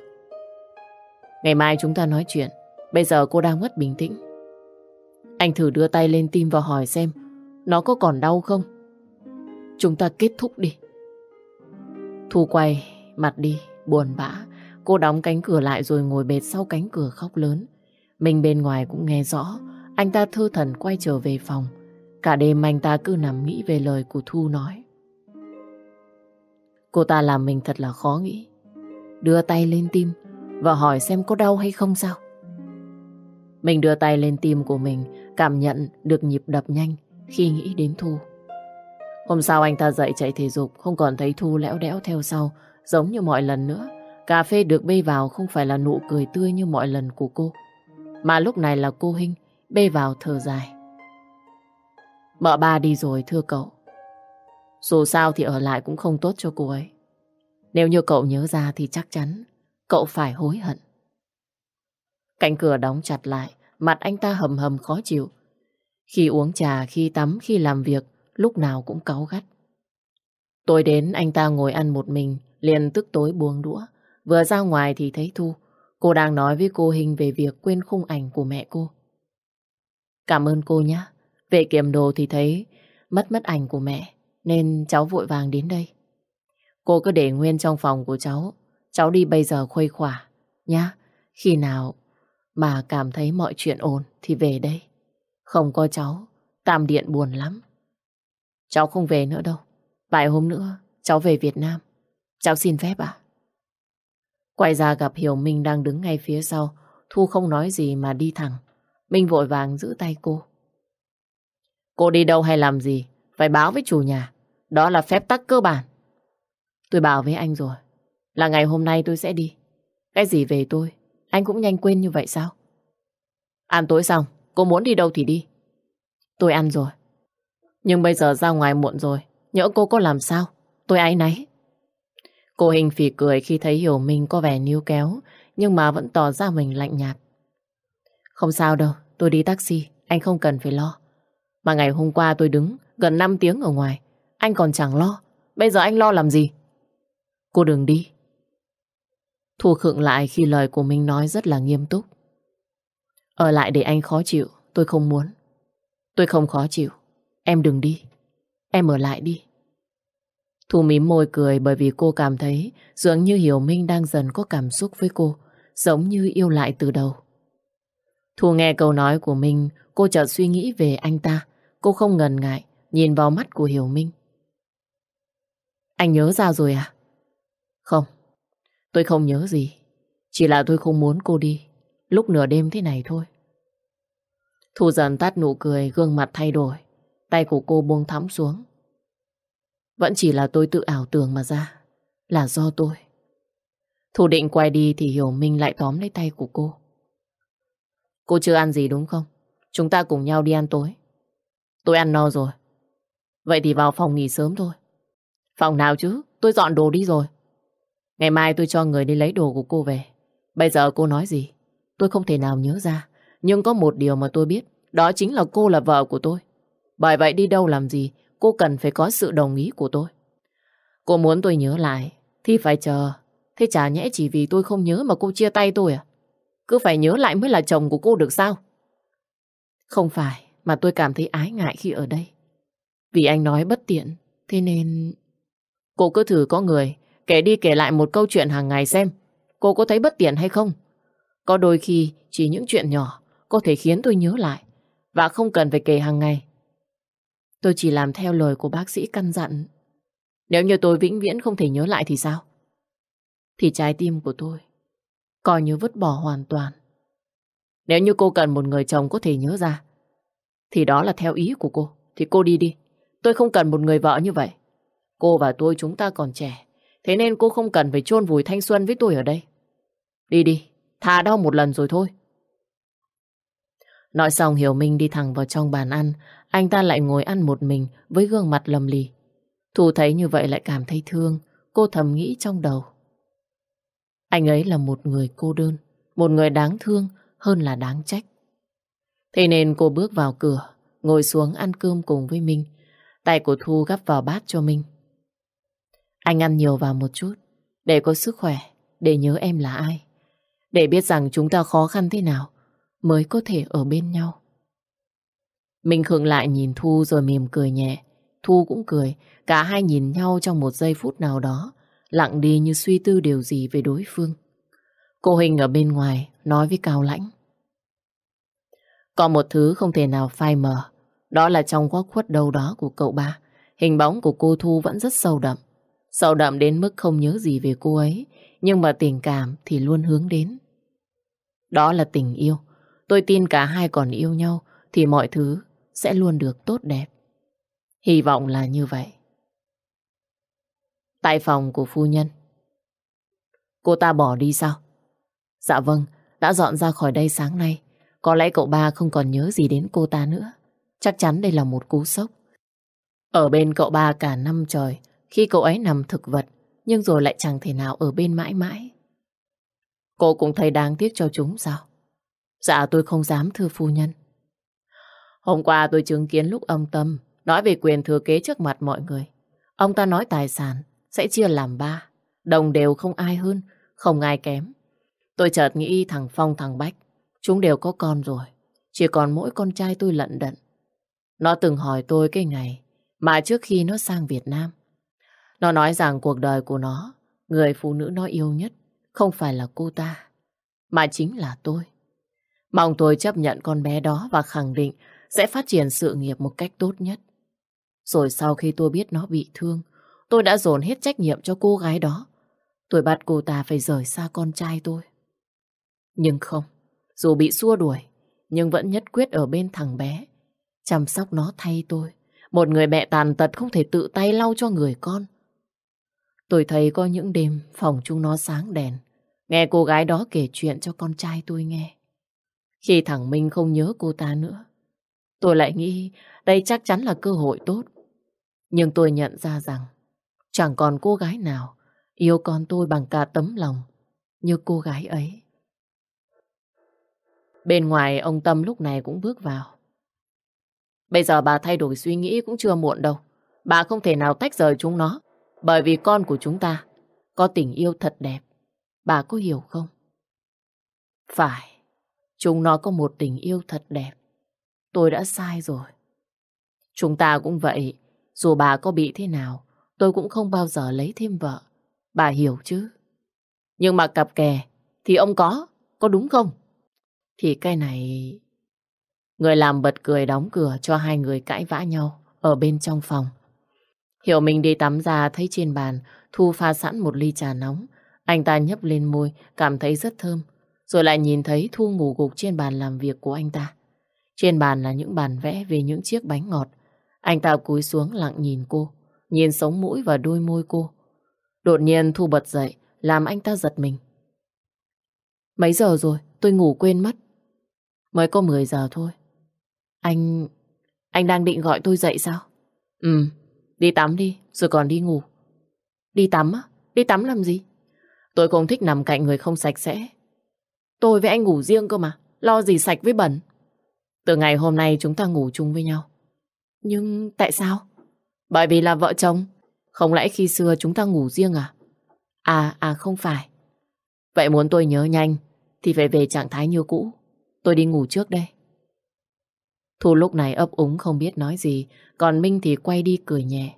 Ngày mai chúng ta nói chuyện, bây giờ cô đang mất bình tĩnh. Anh thử đưa tay lên tim và hỏi xem nó có còn đau không? Chúng ta kết thúc đi. Thu quay mặt đi, buồn bã. Cô đóng cánh cửa lại rồi ngồi bệt sau cánh cửa khóc lớn. Mình bên ngoài cũng nghe rõ, anh ta thơ thần quay trở về phòng. Cả đêm anh ta cứ nằm nghĩ về lời của Thu nói. Cô ta làm mình thật là khó nghĩ. Đưa tay lên tim và hỏi xem có đau hay không sao. Mình đưa tay lên tim của mình, cảm nhận được nhịp đập nhanh khi nghĩ đến Thu. Hôm sau anh ta dậy chạy thể dục, không còn thấy Thu lẽo đẽo theo sau, giống như mọi lần nữa. Cà phê được bê vào không phải là nụ cười tươi như mọi lần của cô, mà lúc này là cô Hinh bê vào thở dài. Mợ ba đi rồi thưa cậu. Dù sao thì ở lại cũng không tốt cho cô ấy. Nếu như cậu nhớ ra thì chắc chắn cậu phải hối hận. Cánh cửa đóng chặt lại, mặt anh ta hầm hầm khó chịu. Khi uống trà, khi tắm, khi làm việc, lúc nào cũng cáu gắt. Tôi đến anh ta ngồi ăn một mình, liền tức tối buông đũa. Vừa ra ngoài thì thấy Thu. Cô đang nói với cô Hình về việc quên khung ảnh của mẹ cô. Cảm ơn cô nhé. Về kiểm đồ thì thấy mất mất ảnh của mẹ, nên cháu vội vàng đến đây. Cô cứ để nguyên trong phòng của cháu. Cháu đi bây giờ khuây khỏa, nhá. Khi nào mà cảm thấy mọi chuyện ổn thì về đây. Không có cháu, tạm điện buồn lắm. Cháu không về nữa đâu. Vài hôm nữa, cháu về Việt Nam. Cháu xin phép ạ. Quay ra gặp Hiểu Minh đang đứng ngay phía sau. Thu không nói gì mà đi thẳng. Minh vội vàng giữ tay cô. Cô đi đâu hay làm gì? Phải báo với chủ nhà. Đó là phép tắc cơ bản. Tôi bảo với anh rồi. Là ngày hôm nay tôi sẽ đi. Cái gì về tôi? anh cũng nhanh quên như vậy sao? Ăn tối xong, cô muốn đi đâu thì đi. Tôi ăn rồi. Nhưng bây giờ ra ngoài muộn rồi, nhỡ cô có làm sao? Tôi áy náy. Cô Hình phì cười khi thấy Hiểu Minh có vẻ níu kéo, nhưng mà vẫn tỏ ra mình lạnh nhạt. Không sao đâu, tôi đi taxi, anh không cần phải lo. Mà ngày hôm qua tôi đứng gần 5 tiếng ở ngoài, anh còn chẳng lo. Bây giờ anh lo làm gì? Cô đừng đi. Thu khựng lại khi lời của mình nói rất là nghiêm túc. Ở lại để anh khó chịu, tôi không muốn. Tôi không khó chịu. Em đừng đi. Em ở lại đi. Thu mím môi cười bởi vì cô cảm thấy dường như Hiểu Minh đang dần có cảm xúc với cô, giống như yêu lại từ đầu. Thu nghe câu nói của mình, cô chợt suy nghĩ về anh ta. Cô không ngần ngại, nhìn vào mắt của Hiểu Minh. Anh nhớ ra rồi à? Không, tôi không nhớ gì. Chỉ là tôi không muốn cô đi, lúc nửa đêm thế này thôi. Thu dần tắt nụ cười, gương mặt thay đổi. Tay của cô buông thõng xuống. Vẫn chỉ là tôi tự ảo tưởng mà ra. Là do tôi. thu định quay đi thì Hiểu Minh lại tóm lấy tay của cô. Cô chưa ăn gì đúng không? Chúng ta cùng nhau đi ăn tối. Tôi ăn no rồi. Vậy thì vào phòng nghỉ sớm thôi. Phòng nào chứ? Tôi dọn đồ đi rồi. Ngày mai tôi cho người đi lấy đồ của cô về. Bây giờ cô nói gì? Tôi không thể nào nhớ ra. Nhưng có một điều mà tôi biết. Đó chính là cô là vợ của tôi. Bởi vậy đi đâu làm gì, cô cần phải có sự đồng ý của tôi. Cô muốn tôi nhớ lại, thì phải chờ. Thế chả nhẽ chỉ vì tôi không nhớ mà cô chia tay tôi à? Cứ phải nhớ lại mới là chồng của cô được sao? Không phải, mà tôi cảm thấy ái ngại khi ở đây. Vì anh nói bất tiện, thế nên... Cô cứ thử có người, kể đi kể lại một câu chuyện hàng ngày xem. Cô có thấy bất tiện hay không? Có đôi khi chỉ những chuyện nhỏ có thể khiến tôi nhớ lại và không cần phải kể hàng ngày. Tôi chỉ làm theo lời của bác sĩ căn dặn. Nếu như tôi vĩnh viễn không thể nhớ lại thì sao? Thì trái tim của tôi coi như vứt bỏ hoàn toàn. Nếu như cô cần một người chồng có thể nhớ ra, thì đó là theo ý của cô. Thì cô đi đi. Tôi không cần một người vợ như vậy. Cô và tôi chúng ta còn trẻ. Thế nên cô không cần phải chôn vùi thanh xuân với tôi ở đây. Đi đi, thà đau một lần rồi thôi. Nói xong Hiểu Minh đi thẳng vào trong bàn ăn, anh ta lại ngồi ăn một mình với gương mặt lầm lì. Thu thấy như vậy lại cảm thấy thương, cô thầm nghĩ trong đầu. Anh ấy là một người cô đơn, một người đáng thương hơn là đáng trách. Thế nên cô bước vào cửa, ngồi xuống ăn cơm cùng với Minh. Tay của Thu gắp vào bát cho Minh. Anh ăn nhiều vào một chút, để có sức khỏe, để nhớ em là ai. Để biết rằng chúng ta khó khăn thế nào mới có thể ở bên nhau. Minh khựng lại nhìn Thu rồi mỉm cười nhẹ. Thu cũng cười, cả hai nhìn nhau trong một giây phút nào đó, lặng đi như suy tư điều gì về đối phương. Cô Hình ở bên ngoài nói với Cao Lãnh. Có một thứ không thể nào phai mờ, đó là trong góc khuất đâu đó của cậu ba, hình bóng của cô Thu vẫn rất sâu đậm. Sâu đậm đến mức không nhớ gì về cô ấy, nhưng mà tình cảm thì luôn hướng đến. Đó là tình yêu. Tôi tin cả hai còn yêu nhau thì mọi thứ sẽ luôn được tốt đẹp. Hy vọng là như vậy. Tại phòng của phu nhân. Cô ta bỏ đi sao? Dạ vâng, đã dọn ra khỏi đây sáng nay. Có lẽ cậu ba không còn nhớ gì đến cô ta nữa. Chắc chắn đây là một cú sốc. Ở bên cậu ba cả năm trời, khi cậu ấy nằm thực vật, nhưng rồi lại chẳng thể nào ở bên mãi mãi. Cô cũng thấy đáng tiếc cho chúng sao? Dạ tôi không dám thưa phu nhân. Hôm qua tôi chứng kiến lúc ông Tâm nói về quyền thừa kế trước mặt mọi người. Ông ta nói tài sản sẽ chia làm ba, đồng đều không ai hơn, không ai kém. Tôi chợt nghĩ thằng Phong thằng Bách, chúng đều có con rồi, chỉ còn mỗi con trai tôi lận đận. Nó từng hỏi tôi cái ngày mà trước khi nó sang Việt Nam. Nó nói rằng cuộc đời của nó, người phụ nữ nó yêu nhất không phải là cô ta, mà chính là tôi. Mong tôi chấp nhận con bé đó và khẳng định sẽ phát triển sự nghiệp một cách tốt nhất. Rồi sau khi tôi biết nó bị thương, tôi đã dồn hết trách nhiệm cho cô gái đó. Tôi bắt cô ta phải rời xa con trai tôi. Nhưng không, dù bị xua đuổi, nhưng vẫn nhất quyết ở bên thằng bé. Chăm sóc nó thay tôi. Một người mẹ tàn tật không thể tự tay lau cho người con. Tôi thấy có những đêm phòng chúng nó sáng đèn. nghe cô gái đó kể chuyện cho con trai tôi nghe. Khi thằng Minh không nhớ cô ta nữa, tôi lại nghĩ đây chắc chắn là cơ hội tốt. Nhưng tôi nhận ra rằng chẳng còn cô gái nào yêu con tôi bằng cả tấm lòng như cô gái ấy. Bên ngoài ông Tâm lúc này cũng bước vào. Bây giờ bà thay đổi suy nghĩ cũng chưa muộn đâu. Bà không thể nào tách rời chúng nó. Bởi vì con của chúng ta có tình yêu thật đẹp. Bà có hiểu không? Phải. Chúng nó có một tình yêu thật đẹp. Tôi đã sai rồi. Chúng ta cũng vậy. Dù bà có bị thế nào, tôi cũng không bao giờ lấy thêm vợ. Bà hiểu chứ? Nhưng mà cặp kè thì ông có, có đúng không? Thì cái này... Người làm bật cười đóng cửa cho hai người cãi vã nhau ở bên trong phòng. Hiểu mình đi tắm ra thấy trên bàn Thu pha sẵn một ly trà nóng. Anh ta nhấp lên môi, cảm thấy rất thơm. Rồi lại nhìn thấy Thu ngủ gục trên bàn làm việc của anh ta. Trên bàn là những bàn vẽ về những chiếc bánh ngọt. Anh ta cúi xuống lặng nhìn cô, nhìn sống mũi và đôi môi cô. Đột nhiên Thu bật dậy, làm anh ta giật mình. Mấy giờ rồi? Tôi ngủ quên mất. Mới có 10 giờ thôi. Anh... Anh đang định gọi tôi dậy sao? Ừ, đi tắm đi, rồi còn đi ngủ. Đi tắm á? Đi tắm làm gì? Tôi không thích nằm cạnh người không sạch sẽ. Tôi với anh ngủ riêng cơ mà, lo gì sạch với bẩn. Từ ngày hôm nay chúng ta ngủ chung với nhau. Nhưng tại sao? Bởi vì là vợ chồng. Không lẽ khi xưa chúng ta ngủ riêng à? À, à không phải. Vậy muốn tôi nhớ nhanh thì phải về trạng thái như cũ. Tôi đi ngủ trước đây. Thu lúc này ấp úng không biết nói gì, còn Minh thì quay đi cười nhẹ.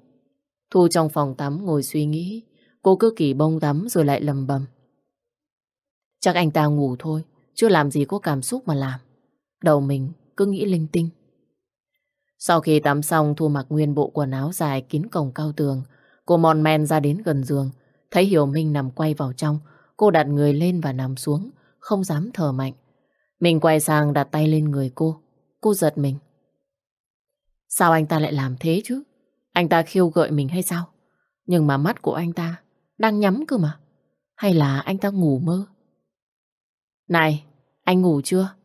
Thu trong phòng tắm ngồi suy nghĩ, cô cứ kỳ bông tắm rồi lại lầm bầm. Chắc anh ta ngủ thôi, chưa làm gì có cảm xúc mà làm. Đầu mình cứ nghĩ linh tinh. Sau khi tắm xong Thu mặc nguyên bộ quần áo dài kín cổng cao tường, cô mòn men ra đến gần giường, thấy Hiểu Minh nằm quay vào trong, cô đặt người lên và nằm xuống, không dám thở mạnh. Mình quay sang đặt tay lên người cô, cô giật mình. Sao anh ta lại làm thế chứ? Anh ta khiêu gợi mình hay sao? Nhưng mà mắt của anh ta đang nhắm cơ mà. Hay là anh ta ngủ mơ? Này, anh ngủ chưa?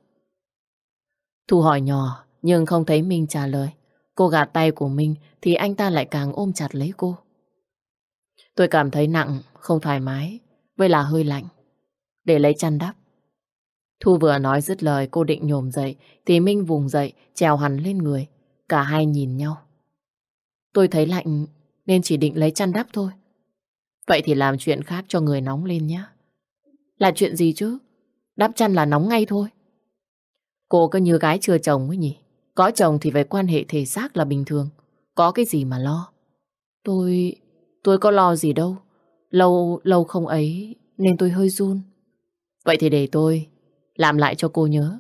Thu hỏi nhỏ nhưng không thấy Minh trả lời. Cô gạt tay của Minh thì anh ta lại càng ôm chặt lấy cô. Tôi cảm thấy nặng, không thoải mái, với là hơi lạnh. Để lấy chăn đắp. Thu vừa nói dứt lời cô định nhổm dậy thì Minh vùng dậy, trèo hẳn lên người. Cả hai nhìn nhau. Tôi thấy lạnh nên chỉ định lấy chăn đắp thôi. Vậy thì làm chuyện khác cho người nóng lên nhé. Là chuyện gì chứ? Đắp chăn là nóng ngay thôi. Cô cứ như gái chưa chồng ấy nhỉ? Có chồng thì về quan hệ thể xác là bình thường. Có cái gì mà lo? Tôi... tôi có lo gì đâu. Lâu, lâu không ấy nên tôi hơi run. Vậy thì để tôi làm lại cho cô nhớ.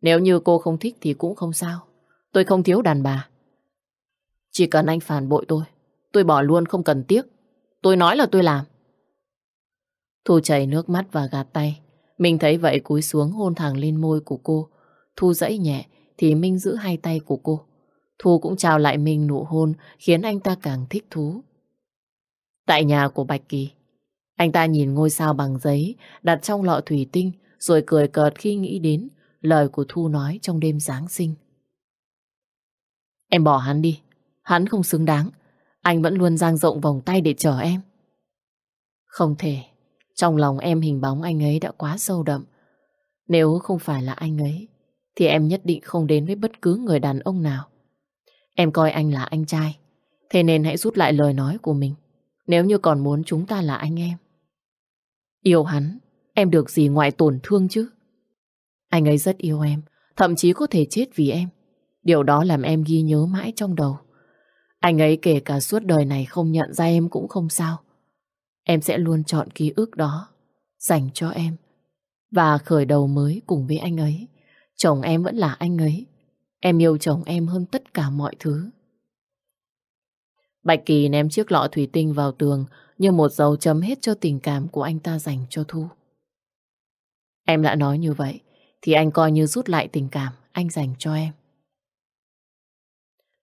Nếu như cô không thích thì cũng không sao. Tôi không thiếu đàn bà. Chỉ cần anh phản bội tôi, tôi bỏ luôn không cần tiếc. Tôi nói là tôi làm. Thu chảy nước mắt và gạt tay. Mình thấy vậy cúi xuống hôn thẳng lên môi của cô. Thu dãy nhẹ thì Minh giữ hai tay của cô. Thu cũng chào lại mình nụ hôn khiến anh ta càng thích thú. Tại nhà của Bạch Kỳ, anh ta nhìn ngôi sao bằng giấy đặt trong lọ thủy tinh rồi cười cợt khi nghĩ đến lời của Thu nói trong đêm Giáng sinh. Em bỏ hắn đi, hắn không xứng đáng. Anh vẫn luôn dang rộng vòng tay để chờ em. Không thể, trong lòng em hình bóng anh ấy đã quá sâu đậm. Nếu không phải là anh ấy, thì em nhất định không đến với bất cứ người đàn ông nào. Em coi anh là anh trai, thế nên hãy rút lại lời nói của mình. Nếu như còn muốn chúng ta là anh em. Yêu hắn, em được gì ngoại tổn thương chứ? Anh ấy rất yêu em, thậm chí có thể chết vì em. Điều đó làm em ghi nhớ mãi trong đầu. Anh ấy kể cả suốt đời này không nhận ra em cũng không sao. Em sẽ luôn chọn ký ức đó, dành cho em. Và khởi đầu mới cùng với anh ấy. Chồng em vẫn là anh ấy. Em yêu chồng em hơn tất cả mọi thứ. Bạch Kỳ ném chiếc lọ thủy tinh vào tường như một dấu chấm hết cho tình cảm của anh ta dành cho Thu. Em đã nói như vậy, thì anh coi như rút lại tình cảm anh dành cho em.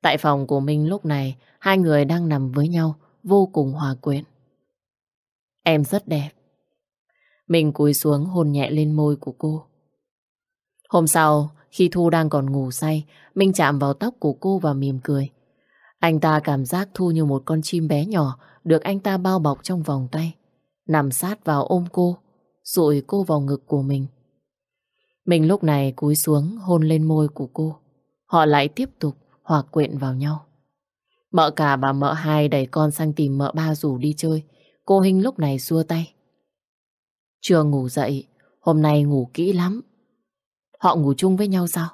Tại phòng của Minh lúc này, hai người đang nằm với nhau, vô cùng hòa quyện. Em rất đẹp. Mình cúi xuống hôn nhẹ lên môi của cô. Hôm sau, khi Thu đang còn ngủ say, Minh chạm vào tóc của cô và mỉm cười. Anh ta cảm giác Thu như một con chim bé nhỏ được anh ta bao bọc trong vòng tay. Nằm sát vào ôm cô, rụi cô vào ngực của mình. Mình lúc này cúi xuống hôn lên môi của cô. Họ lại tiếp tục hòa quyện vào nhau. Mợ cả và mợ hai đẩy con sang tìm mợ ba rủ đi chơi. Cô Hinh lúc này xua tay. Chưa ngủ dậy, hôm nay ngủ kỹ lắm. Họ ngủ chung với nhau sao?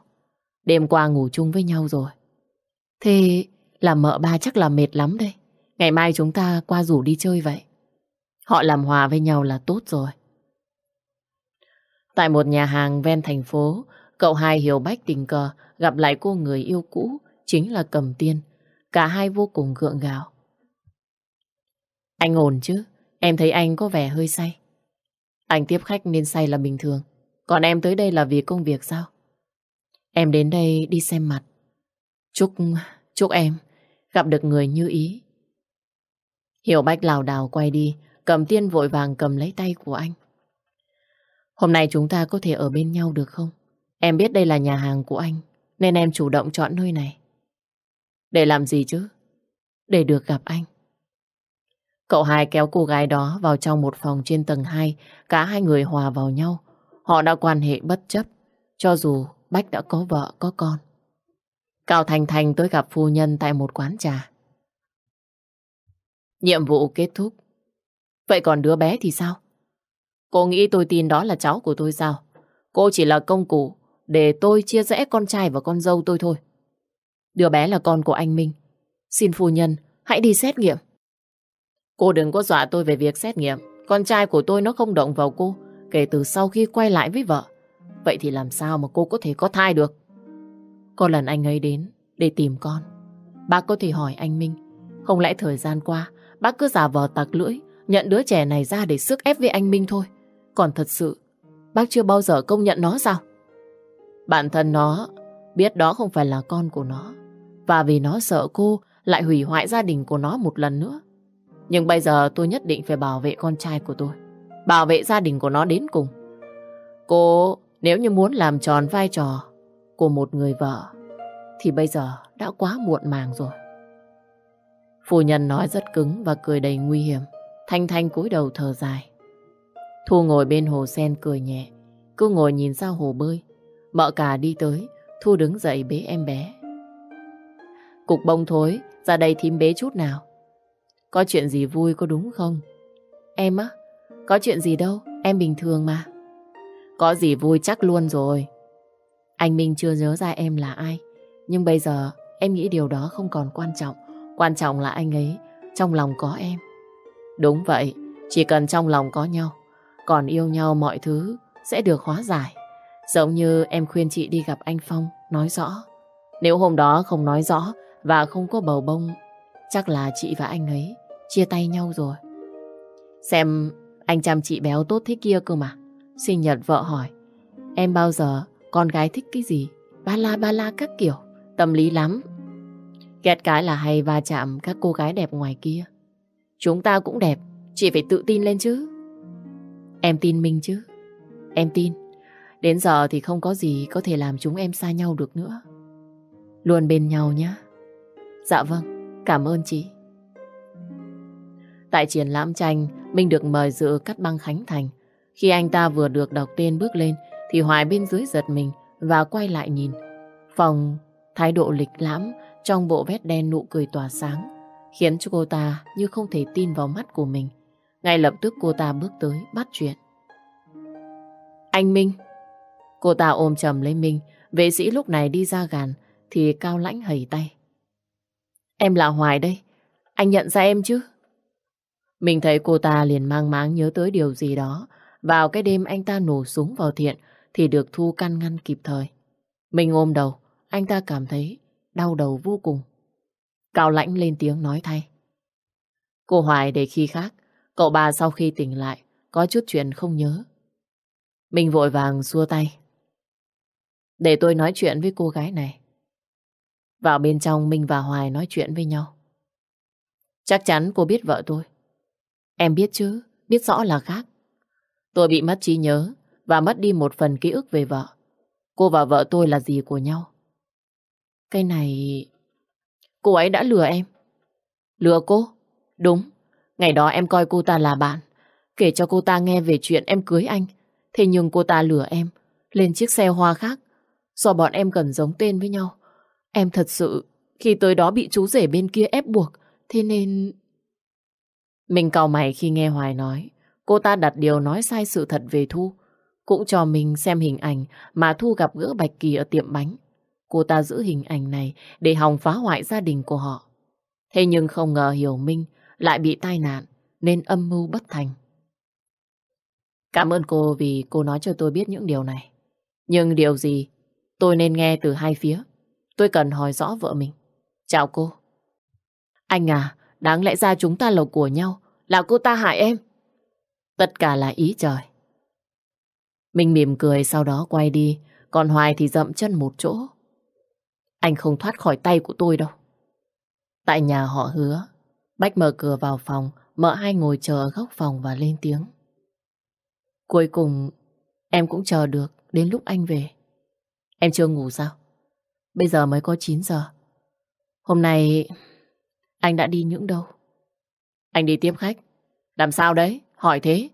Đêm qua ngủ chung với nhau rồi. Thế là mợ ba chắc là mệt lắm đây. Ngày mai chúng ta qua rủ đi chơi vậy. Họ làm hòa với nhau là tốt rồi. Tại một nhà hàng ven thành phố, cậu hai hiểu bách tình cờ gặp lại cô người yêu cũ, chính là Cầm Tiên. Cả hai vô cùng gượng gạo. Anh ổn chứ? Em thấy anh có vẻ hơi say. Anh tiếp khách nên say là bình thường. Còn em tới đây là vì công việc sao? Em đến đây đi xem mặt. Chúc, chúc em gặp được người như ý. Hiểu Bách lào đảo quay đi, cầm tiên vội vàng cầm lấy tay của anh. Hôm nay chúng ta có thể ở bên nhau được không? Em biết đây là nhà hàng của anh, nên em chủ động chọn nơi này. Để làm gì chứ? Để được gặp anh. Cậu hai kéo cô gái đó vào trong một phòng trên tầng 2, cả hai người hòa vào nhau. Họ đã quan hệ bất chấp, cho dù Bách đã có vợ, có con. Cao Thành Thành tới gặp phu nhân tại một quán trà. Nhiệm vụ kết thúc. Vậy còn đứa bé thì sao? Cô nghĩ tôi tin đó là cháu của tôi sao? Cô chỉ là công cụ để tôi chia rẽ con trai và con dâu tôi thôi. Đứa bé là con của anh Minh. Xin phu nhân, hãy đi xét nghiệm. Cô đừng có dọa tôi về việc xét nghiệm. Con trai của tôi nó không động vào cô kể từ sau khi quay lại với vợ. Vậy thì làm sao mà cô có thể có thai được? Có lần anh ấy đến để tìm con. Bác có thể hỏi anh Minh. Không lẽ thời gian qua bác cứ giả vờ tặc lưỡi nhận đứa trẻ này ra để sức ép với anh Minh thôi. Còn thật sự, bác chưa bao giờ công nhận nó sao? Bản thân nó biết đó không phải là con của nó. Và vì nó sợ cô lại hủy hoại gia đình của nó một lần nữa. Nhưng bây giờ tôi nhất định phải bảo vệ con trai của tôi. Bảo vệ gia đình của nó đến cùng. Cô nếu như muốn làm tròn vai trò của một người vợ, thì bây giờ đã quá muộn màng rồi. Phu nhân nói rất cứng và cười đầy nguy hiểm. Thanh Thanh cúi đầu thở dài. Thu ngồi bên hồ sen cười nhẹ. Cứ ngồi nhìn ra hồ bơi. Mợ cả đi tới. Thu đứng dậy bế em bé. Cục bông thối, ra đây thím bế chút nào. Có chuyện gì vui có đúng không? Em á, có chuyện gì đâu, em bình thường mà. Có gì vui chắc luôn rồi. Anh Minh chưa nhớ ra em là ai. Nhưng bây giờ em nghĩ điều đó không còn quan trọng. Quan trọng là anh ấy trong lòng có em. Đúng vậy, chỉ cần trong lòng có nhau. Còn yêu nhau mọi thứ sẽ được hóa giải. Giống như em khuyên chị đi gặp anh Phong, nói rõ. Nếu hôm đó không nói rõ và không có bầu bông, chắc là chị và anh ấy chia tay nhau rồi. Xem anh chăm chị béo tốt thế kia cơ mà. Sinh nhật vợ hỏi, em bao giờ con gái thích cái gì? Ba la ba la các kiểu, tâm lý lắm. Ghét cái là hay va chạm các cô gái đẹp ngoài kia. Chúng ta cũng đẹp, chị phải tự tin lên chứ. Em tin Minh chứ? Em tin. Đến giờ thì không có gì có thể làm chúng em xa nhau được nữa. Luôn bên nhau nhé. Dạ vâng, cảm ơn chị. Tại triển lãm tranh, Minh được mời dự cắt băng Khánh Thành. Khi anh ta vừa được đọc tên bước lên, thì Hoài bên dưới giật mình và quay lại nhìn. Phòng, thái độ lịch lãm, trong bộ vest đen nụ cười tỏa sáng, khiến cho cô ta như không thể tin vào mắt của mình. Ngay lập tức cô ta bước tới bắt chuyện. Anh Minh. Cô ta ôm chầm lấy Minh, vệ sĩ lúc này đi ra gàn thì cao lãnh hầy tay. Em là Hoài đây, anh nhận ra em chứ? Mình thấy cô ta liền mang máng nhớ tới điều gì đó. Vào cái đêm anh ta nổ súng vào thiện thì được Thu căn ngăn kịp thời. Mình ôm đầu, anh ta cảm thấy đau đầu vô cùng. Cao lãnh lên tiếng nói thay. Cô Hoài để khi khác, cậu bà sau khi tỉnh lại có chút chuyện không nhớ. Mình vội vàng xua tay. Để tôi nói chuyện với cô gái này. Vào bên trong Minh và Hoài nói chuyện với nhau. Chắc chắn cô biết vợ tôi. Em biết chứ, biết rõ là khác. Tôi bị mất trí nhớ và mất đi một phần ký ức về vợ. Cô và vợ tôi là gì của nhau? Cái này... Cô ấy đã lừa em. Lừa cô? Đúng. Ngày đó em coi cô ta là bạn. Kể cho cô ta nghe về chuyện em cưới anh. Thế nhưng cô ta lừa em, lên chiếc xe hoa khác. Do bọn em gần giống tên với nhau. Em thật sự, khi tới đó bị chú rể bên kia ép buộc. Thế nên... Mình cau mày khi nghe Hoài nói. Cô ta đặt điều nói sai sự thật về Thu. Cũng cho mình xem hình ảnh mà Thu gặp gỡ Bạch Kỳ ở tiệm bánh. Cô ta giữ hình ảnh này để hòng phá hoại gia đình của họ. Thế nhưng không ngờ Hiểu Minh lại bị tai nạn nên âm mưu bất thành. Cảm ơn cô vì cô nói cho tôi biết những điều này. Nhưng điều gì tôi nên nghe từ hai phía. Tôi cần hỏi rõ vợ mình. Chào cô. Anh à, đáng lẽ ra chúng ta lộc của nhau. Là cô ta hại em. Tất cả là ý trời. Mình mỉm cười sau đó quay đi. Còn Hoài thì dậm chân một chỗ. Anh không thoát khỏi tay của tôi đâu. Tại nhà họ hứa. Bách mở cửa vào phòng. Mợ hai ngồi chờ ở góc phòng và lên tiếng. Cuối cùng em cũng chờ được đến lúc anh về. Em chưa ngủ sao? Bây giờ mới có 9 giờ. Hôm nay anh đã đi những đâu? Anh đi tiếp khách. Làm sao đấy? Hỏi thế.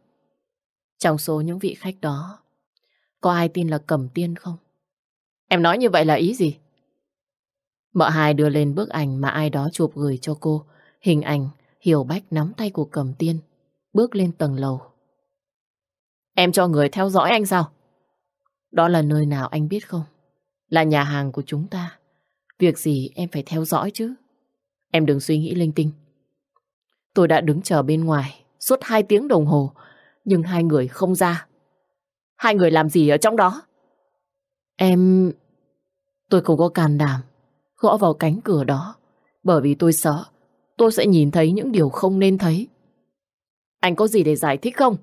Trong số những vị khách đó, có ai tin là Cẩm Tiên không? Em nói như vậy là ý gì? Mợ hai đưa lên bức ảnh mà ai đó chụp gửi cho cô. Hình ảnh Hiểu Bách nắm tay của Cẩm Tiên, bước lên tầng lầu. Em cho người theo dõi anh sao? Đó là nơi nào anh biết không? Là nhà hàng của chúng ta. Việc gì em phải theo dõi chứ? Em đừng suy nghĩ linh tinh. Tôi đã đứng chờ bên ngoài suốt hai tiếng đồng hồ, nhưng hai người không ra. Hai người làm gì ở trong đó? Em... Tôi không có can đảm gõ vào cánh cửa đó, bởi vì tôi sợ tôi sẽ nhìn thấy những điều không nên thấy. Anh có gì để giải thích không?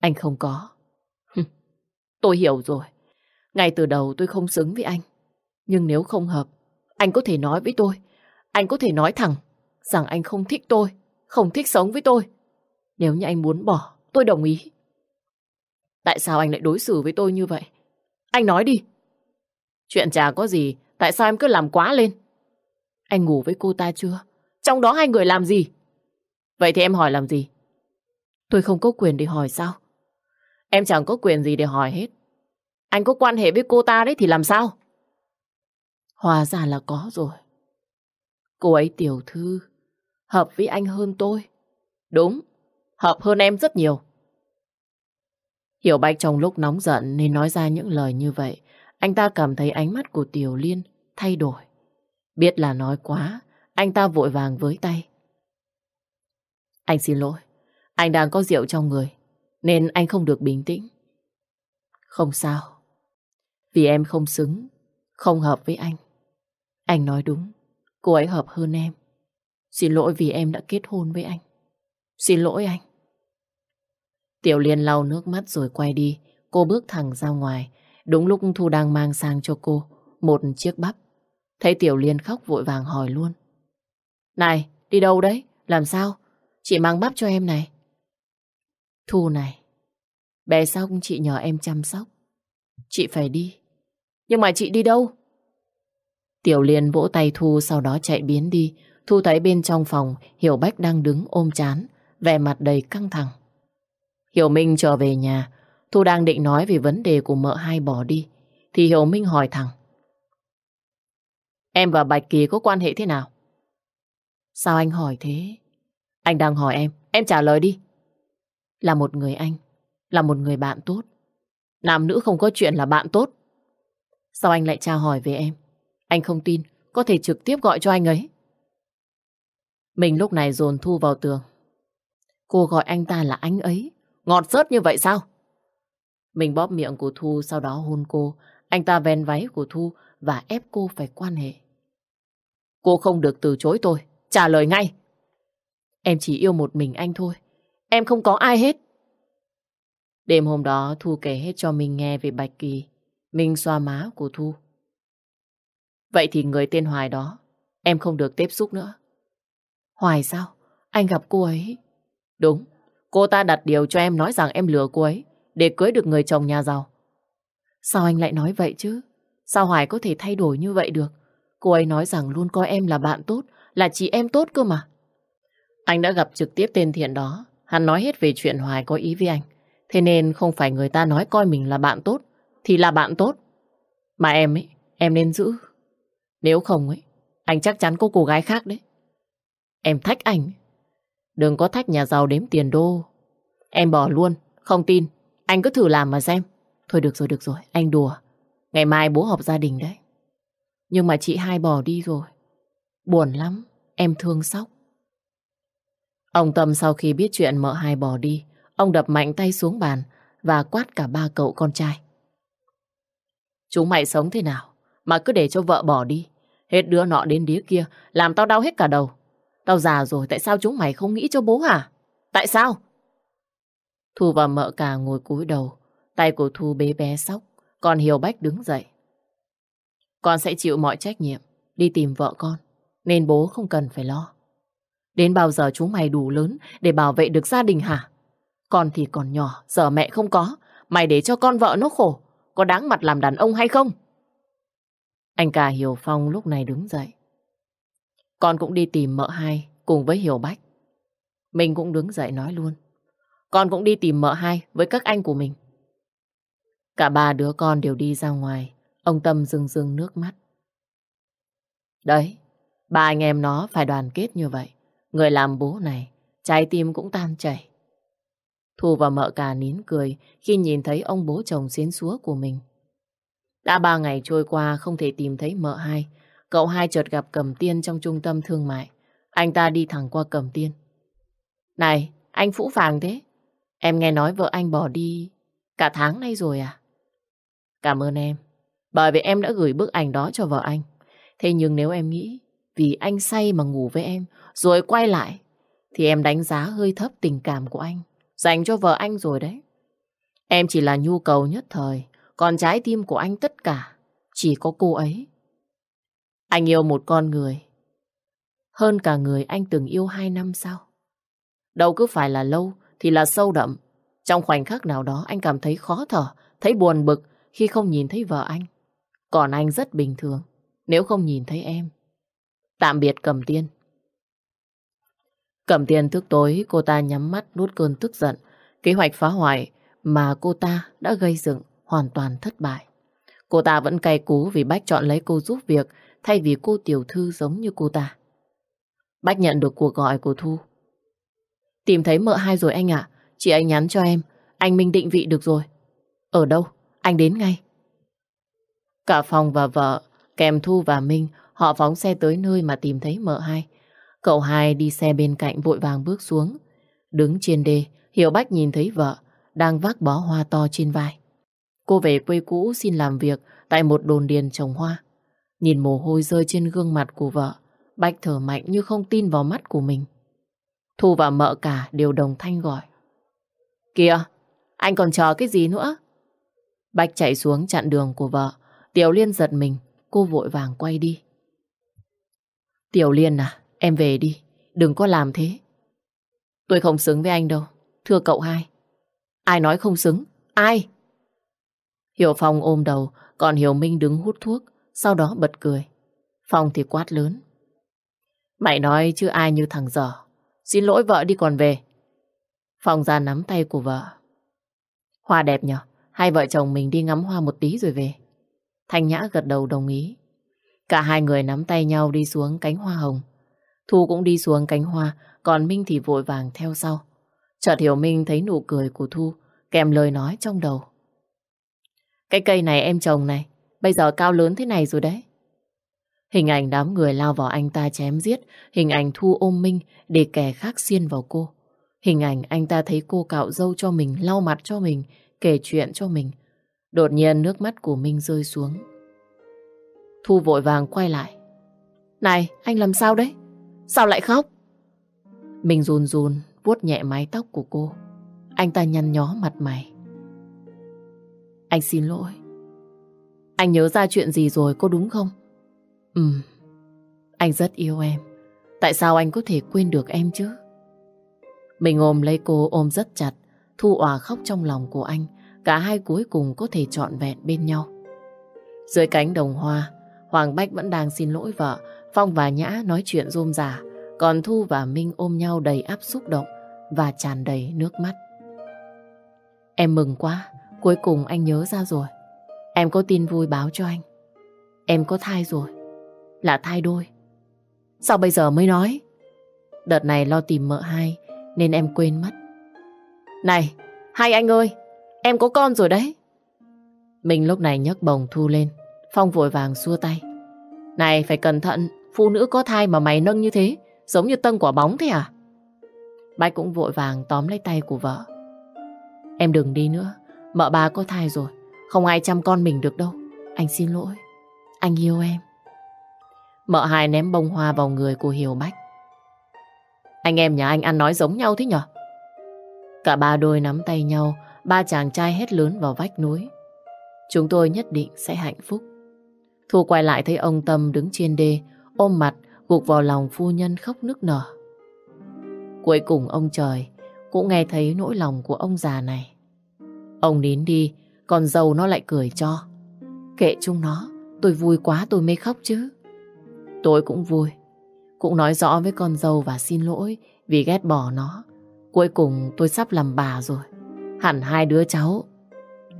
Anh không có. tôi hiểu rồi. Ngay từ đầu tôi không xứng với anh. Nhưng nếu không hợp, anh có thể nói với tôi. Anh có thể nói thẳng rằng anh không thích tôi, không thích sống với tôi. Nếu như anh muốn bỏ, tôi đồng ý. Tại sao anh lại đối xử với tôi như vậy? Anh nói đi. Chuyện chả có gì, tại sao em cứ làm quá lên? Anh ngủ với cô ta chưa? Trong đó hai người làm gì? Vậy thì em hỏi làm gì? Tôi không có quyền để hỏi sao? Em chẳng có quyền gì để hỏi hết. Anh có quan hệ với cô ta đấy thì làm sao? Hòa ra là có rồi. Cô ấy tiểu thư, hợp với anh hơn tôi. Đúng, hợp hơn em rất nhiều. Hiểu Bạch trong lúc nóng giận nên nói ra những lời như vậy. Anh ta cảm thấy ánh mắt của Tiểu Liên thay đổi. Biết là nói quá, anh ta vội vàng với tay. Anh xin lỗi, anh đang có rượu trong người, nên anh không được bình tĩnh. Không sao, vì em không xứng, không hợp với anh. Anh nói đúng, cô ấy hợp hơn em. Xin lỗi vì em đã kết hôn với anh. Xin lỗi anh. Tiểu Liên lau nước mắt rồi quay đi. Cô bước thẳng ra ngoài. Đúng lúc Thu đang mang sang cho cô một chiếc bắp. Thấy Tiểu Liên khóc vội vàng hỏi luôn. Này, đi đâu đấy? Làm sao? Chị mang bắp cho em này. Thu này, bé xong chị nhờ em chăm sóc. Chị phải đi. Nhưng mà chị đi đâu? Tiểu Liên vỗ tay Thu sau đó chạy biến đi. Thu thấy bên trong phòng Hiểu Bách đang đứng ôm chán, vẻ mặt đầy căng thẳng. Hiểu Minh trở về nhà, Thu đang định nói về vấn đề của mợ hai bỏ đi, thì Hiểu Minh hỏi thẳng. Em và Bạch Kỳ có quan hệ thế nào? Sao anh hỏi thế? Anh đang hỏi em, em trả lời đi. Là một người anh, là một người bạn tốt. Nam nữ không có chuyện là bạn tốt. Sao anh lại tra hỏi về em? Anh không tin, có thể trực tiếp gọi cho anh ấy. Mình lúc này dồn Thu vào tường. Cô gọi anh ta là anh ấy. Ngọt rớt như vậy sao? Mình bóp miệng của Thu sau đó hôn cô. Anh ta ven váy của Thu và ép cô phải quan hệ. Cô không được từ chối tôi. Trả lời ngay. Em chỉ yêu một mình anh thôi. Em không có ai hết. Đêm hôm đó Thu kể hết cho mình nghe về Bạch Kỳ. Mình xoa má của Thu. Vậy thì người tên Hoài đó, em không được tiếp xúc nữa. Hoài sao? Anh gặp cô ấy. Đúng, Cô ta đặt điều cho em nói rằng em lừa cô ấy để cưới được người chồng nhà giàu. Sao anh lại nói vậy chứ? Sao Hoài có thể thay đổi như vậy được? Cô ấy nói rằng luôn coi em là bạn tốt, là chị em tốt cơ mà. Anh đã gặp trực tiếp tên thiện đó. Hắn nói hết về chuyện Hoài có ý với anh. Thế nên không phải người ta nói coi mình là bạn tốt, thì là bạn tốt. Mà em ấy, em nên giữ. Nếu không ấy, anh chắc chắn có cô gái khác đấy. Em thách anh. Đừng có thách nhà giàu đếm tiền đô. Em bỏ luôn, không tin. Anh cứ thử làm mà xem. Thôi được rồi, được rồi, anh đùa. Ngày mai bố họp gia đình đấy. Nhưng mà chị hai bỏ đi rồi. Buồn lắm, em thương sóc. Ông Tâm sau khi biết chuyện mợ hai bỏ đi, ông đập mạnh tay xuống bàn và quát cả ba cậu con trai. Chúng mày sống thế nào mà cứ để cho vợ bỏ đi. Hết đứa nọ đến đứa kia, làm tao đau hết cả đầu. Tao già rồi, tại sao chúng mày không nghĩ cho bố hả? Tại sao? Thu và mợ cả ngồi cúi đầu, tay của Thu bé bé sóc, còn Hiểu Bách đứng dậy. Con sẽ chịu mọi trách nhiệm, đi tìm vợ con, nên bố không cần phải lo. Đến bao giờ chúng mày đủ lớn để bảo vệ được gia đình hả? Con thì còn nhỏ, giờ mẹ không có, mày để cho con vợ nó khổ, có đáng mặt làm đàn ông hay không? Anh cả Hiểu Phong lúc này đứng dậy. Con cũng đi tìm mợ hai cùng với Hiểu Bách. Mình cũng đứng dậy nói luôn. Con cũng đi tìm mợ hai với các anh của mình. Cả ba đứa con đều đi ra ngoài. Ông Tâm rưng rưng nước mắt. Đấy, ba anh em nó phải đoàn kết như vậy. Người làm bố này, trái tim cũng tan chảy. Thu và mợ cả nín cười khi nhìn thấy ông bố chồng xến xúa của mình. Đã ba ngày trôi qua không thể tìm thấy mợ hai. Cậu hai chợt gặp Cẩm Tiên trong trung tâm thương mại. Anh ta đi thẳng qua Cẩm Tiên. Này, anh Phũ Phàng thế? Em nghe nói vợ anh bỏ đi cả tháng nay rồi à? Cảm ơn em. Bởi vì em đã gửi bức ảnh đó cho vợ anh. Thế nhưng nếu em nghĩ vì anh say mà ngủ với em rồi quay lại thì em đánh giá hơi thấp tình cảm của anh dành cho vợ anh rồi đấy. Em chỉ là nhu cầu nhất thời còn trái tim của anh tất cả chỉ có cô ấy. Anh yêu một con người hơn cả người anh từng yêu hai năm sau. Đâu cứ phải là lâu thì là sâu đậm. Trong khoảnh khắc nào đó anh cảm thấy khó thở, thấy buồn bực khi không nhìn thấy vợ anh. Còn anh rất bình thường nếu không nhìn thấy em. Tạm biệt Cẩm Tiên. Cẩm Tiên thức tối, cô ta nhắm mắt nuốt cơn tức giận. Kế hoạch phá hoại mà cô ta đã gây dựng hoàn toàn thất bại. Cô ta vẫn cay cú vì Bách chọn lấy cô giúp việc thay vì cô tiểu thư giống như cô ta. Bách nhận được cuộc gọi của Thu. Tìm thấy mợ hai rồi anh ạ. Chị anh nhắn cho em. Anh Minh định vị được rồi. Ở đâu? Anh đến ngay. Cả phòng và vợ, kèm Thu và Minh, họ phóng xe tới nơi mà tìm thấy mợ hai. Cậu hai đi xe bên cạnh vội vàng bước xuống. Đứng trên đê, Hiểu Bách nhìn thấy vợ đang vác bó hoa to trên vai. Cô về quê cũ xin làm việc tại một đồn điền trồng hoa. Nhìn mồ hôi rơi trên gương mặt của vợ, Bách thở mạnh như không tin vào mắt của mình. Thu và mợ cả đều đồng thanh gọi. Kìa, anh còn chờ cái gì nữa? Bạch chạy xuống chặn đường của vợ. Tiểu Liên giật mình, cô vội vàng quay đi. Tiểu Liên à, em về đi, đừng có làm thế. Tôi không xứng với anh đâu, thưa cậu hai. Ai nói không xứng? Ai? Hiểu Phong ôm đầu, còn Hiểu Minh đứng hút thuốc, sau đó bật cười. Phong thì quát lớn. Mày nói chứ ai như thằng dở. Xin lỗi vợ đi còn về. Phong ra nắm tay của vợ. Hoa đẹp nhở? Hai vợ chồng mình đi ngắm hoa một tí rồi về. Thanh Nhã gật đầu đồng ý. Cả hai người nắm tay nhau đi xuống cánh hoa hồng. Thu cũng đi xuống cánh hoa, còn Minh thì vội vàng theo sau. Chợt hiểu Minh thấy nụ cười của Thu, kèm lời nói trong đầu. Cái cây này em trồng này, bây giờ cao lớn thế này rồi đấy. Hình ảnh đám người lao vào anh ta chém giết, hình ảnh Thu ôm Minh để kẻ khác xiên vào cô. Hình ảnh anh ta thấy cô cạo dâu cho mình, lau mặt cho mình, kể chuyện cho mình. Đột nhiên nước mắt của Minh rơi xuống. Thu vội vàng quay lại. Này, anh làm sao đấy? Sao lại khóc? Mình run run, vuốt nhẹ mái tóc của cô. Anh ta nhăn nhó mặt mày. Anh xin lỗi. Anh nhớ ra chuyện gì rồi cô đúng không? Ừ, anh rất yêu em. Tại sao anh có thể quên được em chứ? Mình ôm lấy cô ôm rất chặt, Thu òa khóc trong lòng của anh, cả hai cuối cùng có thể trọn vẹn bên nhau. Dưới cánh đồng hoa, Hoàng Bách vẫn đang xin lỗi vợ, Phong và Nhã nói chuyện rôm rả, còn Thu và Minh ôm nhau đầy áp xúc động và tràn đầy nước mắt. Em mừng quá, cuối cùng anh nhớ ra rồi. Em có tin vui báo cho anh. Em có thai rồi, là thai đôi. Sao bây giờ mới nói? Đợt này lo tìm mợ hai nên em quên mất. Này, hai anh ơi, em có con rồi đấy. Mình lúc này nhấc bồng Thu lên, Phong vội vàng xua tay. Này, phải cẩn thận, phụ nữ có thai mà mày nâng như thế, giống như tân quả bóng thế à? Bách cũng vội vàng tóm lấy tay của vợ. Em đừng đi nữa, mợ bà có thai rồi, không ai chăm con mình được đâu. Anh xin lỗi, anh yêu em. Mợ hai ném bông hoa vào người của Hiểu Bách. Anh em nhà anh ăn nói giống nhau thế nhở? Cả ba đôi nắm tay nhau, ba chàng trai hét lớn vào vách núi. Chúng tôi nhất định sẽ hạnh phúc. Thu quay lại thấy ông Tâm đứng trên đê, ôm mặt, gục vào lòng phu nhân khóc nức nở. Cuối cùng ông trời cũng nghe thấy nỗi lòng của ông già này. Ông nín đi, còn dâu nó lại cười cho. Kệ chung nó, tôi vui quá tôi mới khóc chứ. Tôi cũng vui, cũng nói rõ với con dâu và xin lỗi vì ghét bỏ nó. Cuối cùng tôi sắp làm bà rồi. Hẳn hai đứa cháu.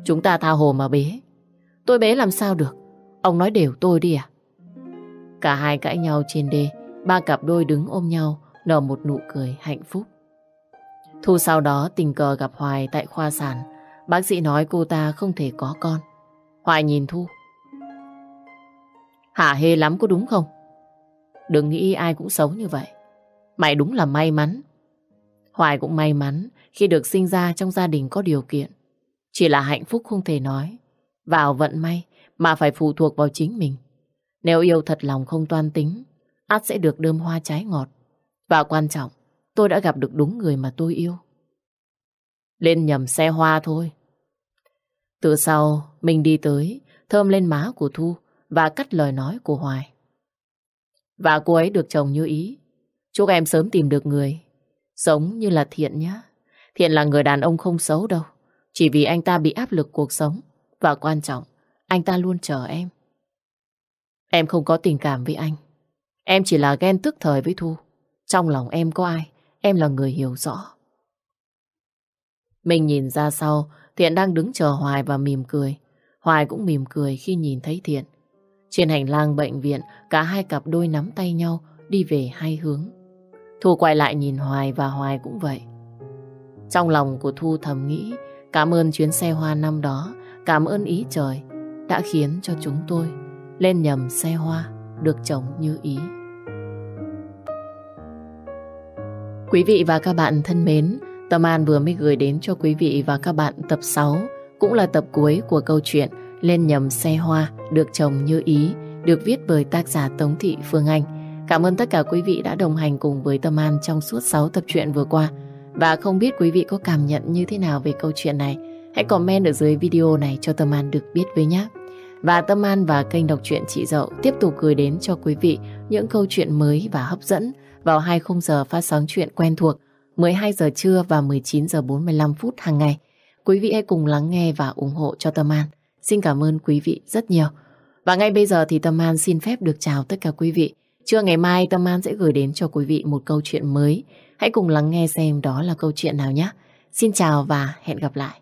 Chúng ta tha hồ mà bế. Tôi bế làm sao được. Ông nói đều tôi đi à? Cả hai cãi nhau trên đê. Ba cặp đôi đứng ôm nhau, nở một nụ cười hạnh phúc. Thu sau đó tình cờ gặp Hoài tại khoa sản. Bác sĩ nói cô ta không thể có con. Hoài nhìn Thu. Hả hê lắm có đúng không? Đừng nghĩ ai cũng xấu như vậy. Mày đúng là may mắn. Hoài cũng may mắn khi được sinh ra trong gia đình có điều kiện. Chỉ là hạnh phúc không thể nói. Vào vận may mà phải phụ thuộc vào chính mình. Nếu yêu thật lòng không toan tính, át sẽ được đơm hoa trái ngọt. Và quan trọng, tôi đã gặp được đúng người mà tôi yêu. Lên nhầm xe hoa thôi. Từ sau, mình đi tới, thơm lên má của Thu và cắt lời nói của Hoài. Và cô ấy được chồng như ý. Chúc em sớm tìm được người. Sống như là Thiện nhá. Thiện là người đàn ông không xấu đâu. Chỉ vì anh ta bị áp lực cuộc sống. Và quan trọng, anh ta luôn chờ em. Em không có tình cảm với anh. Em chỉ là ghen tức thời với Thu. Trong lòng em có ai, em là người hiểu rõ. Mình nhìn ra sau, Thiện đang đứng chờ Hoài và mỉm cười. Hoài cũng mỉm cười khi nhìn thấy Thiện. Trên hành lang bệnh viện, cả hai cặp đôi nắm tay nhau đi về hai hướng. Thu quay lại nhìn Hoài và Hoài cũng vậy. Trong lòng của Thu thầm nghĩ cảm ơn chuyến xe hoa năm đó, cảm ơn ý trời đã khiến cho chúng tôi lên nhầm xe hoa được trồng như ý. Quý vị và các bạn thân mến, Tâm An vừa mới gửi đến cho quý vị và các bạn tập 6, cũng là tập cuối của câu chuyện Lên nhầm xe hoa được trồng như ý, được viết bởi tác giả Tống Thị Phương Anh. Cảm ơn tất cả quý vị đã đồng hành cùng với Tâm An trong suốt 6 tập truyện vừa qua. Và không biết quý vị có cảm nhận như thế nào về câu chuyện này, hãy comment ở dưới video này cho Tâm An được biết với nhé. Và Tâm An và kênh đọc truyện Chị Dậu tiếp tục gửi đến cho quý vị những câu chuyện mới và hấp dẫn vào 20 giờ phát sóng chuyện quen thuộc 12 giờ trưa và 19 giờ 45 phút hàng ngày. Quý vị hãy cùng lắng nghe và ủng hộ cho Tâm An. Xin cảm ơn quý vị rất nhiều. Và ngay bây giờ thì Tâm An xin phép được chào tất cả quý vị. Trưa ngày mai, Tâm An sẽ gửi đến cho quý vị một câu chuyện mới. Hãy cùng lắng nghe xem đó là câu chuyện nào nhé. Xin chào và hẹn gặp lại.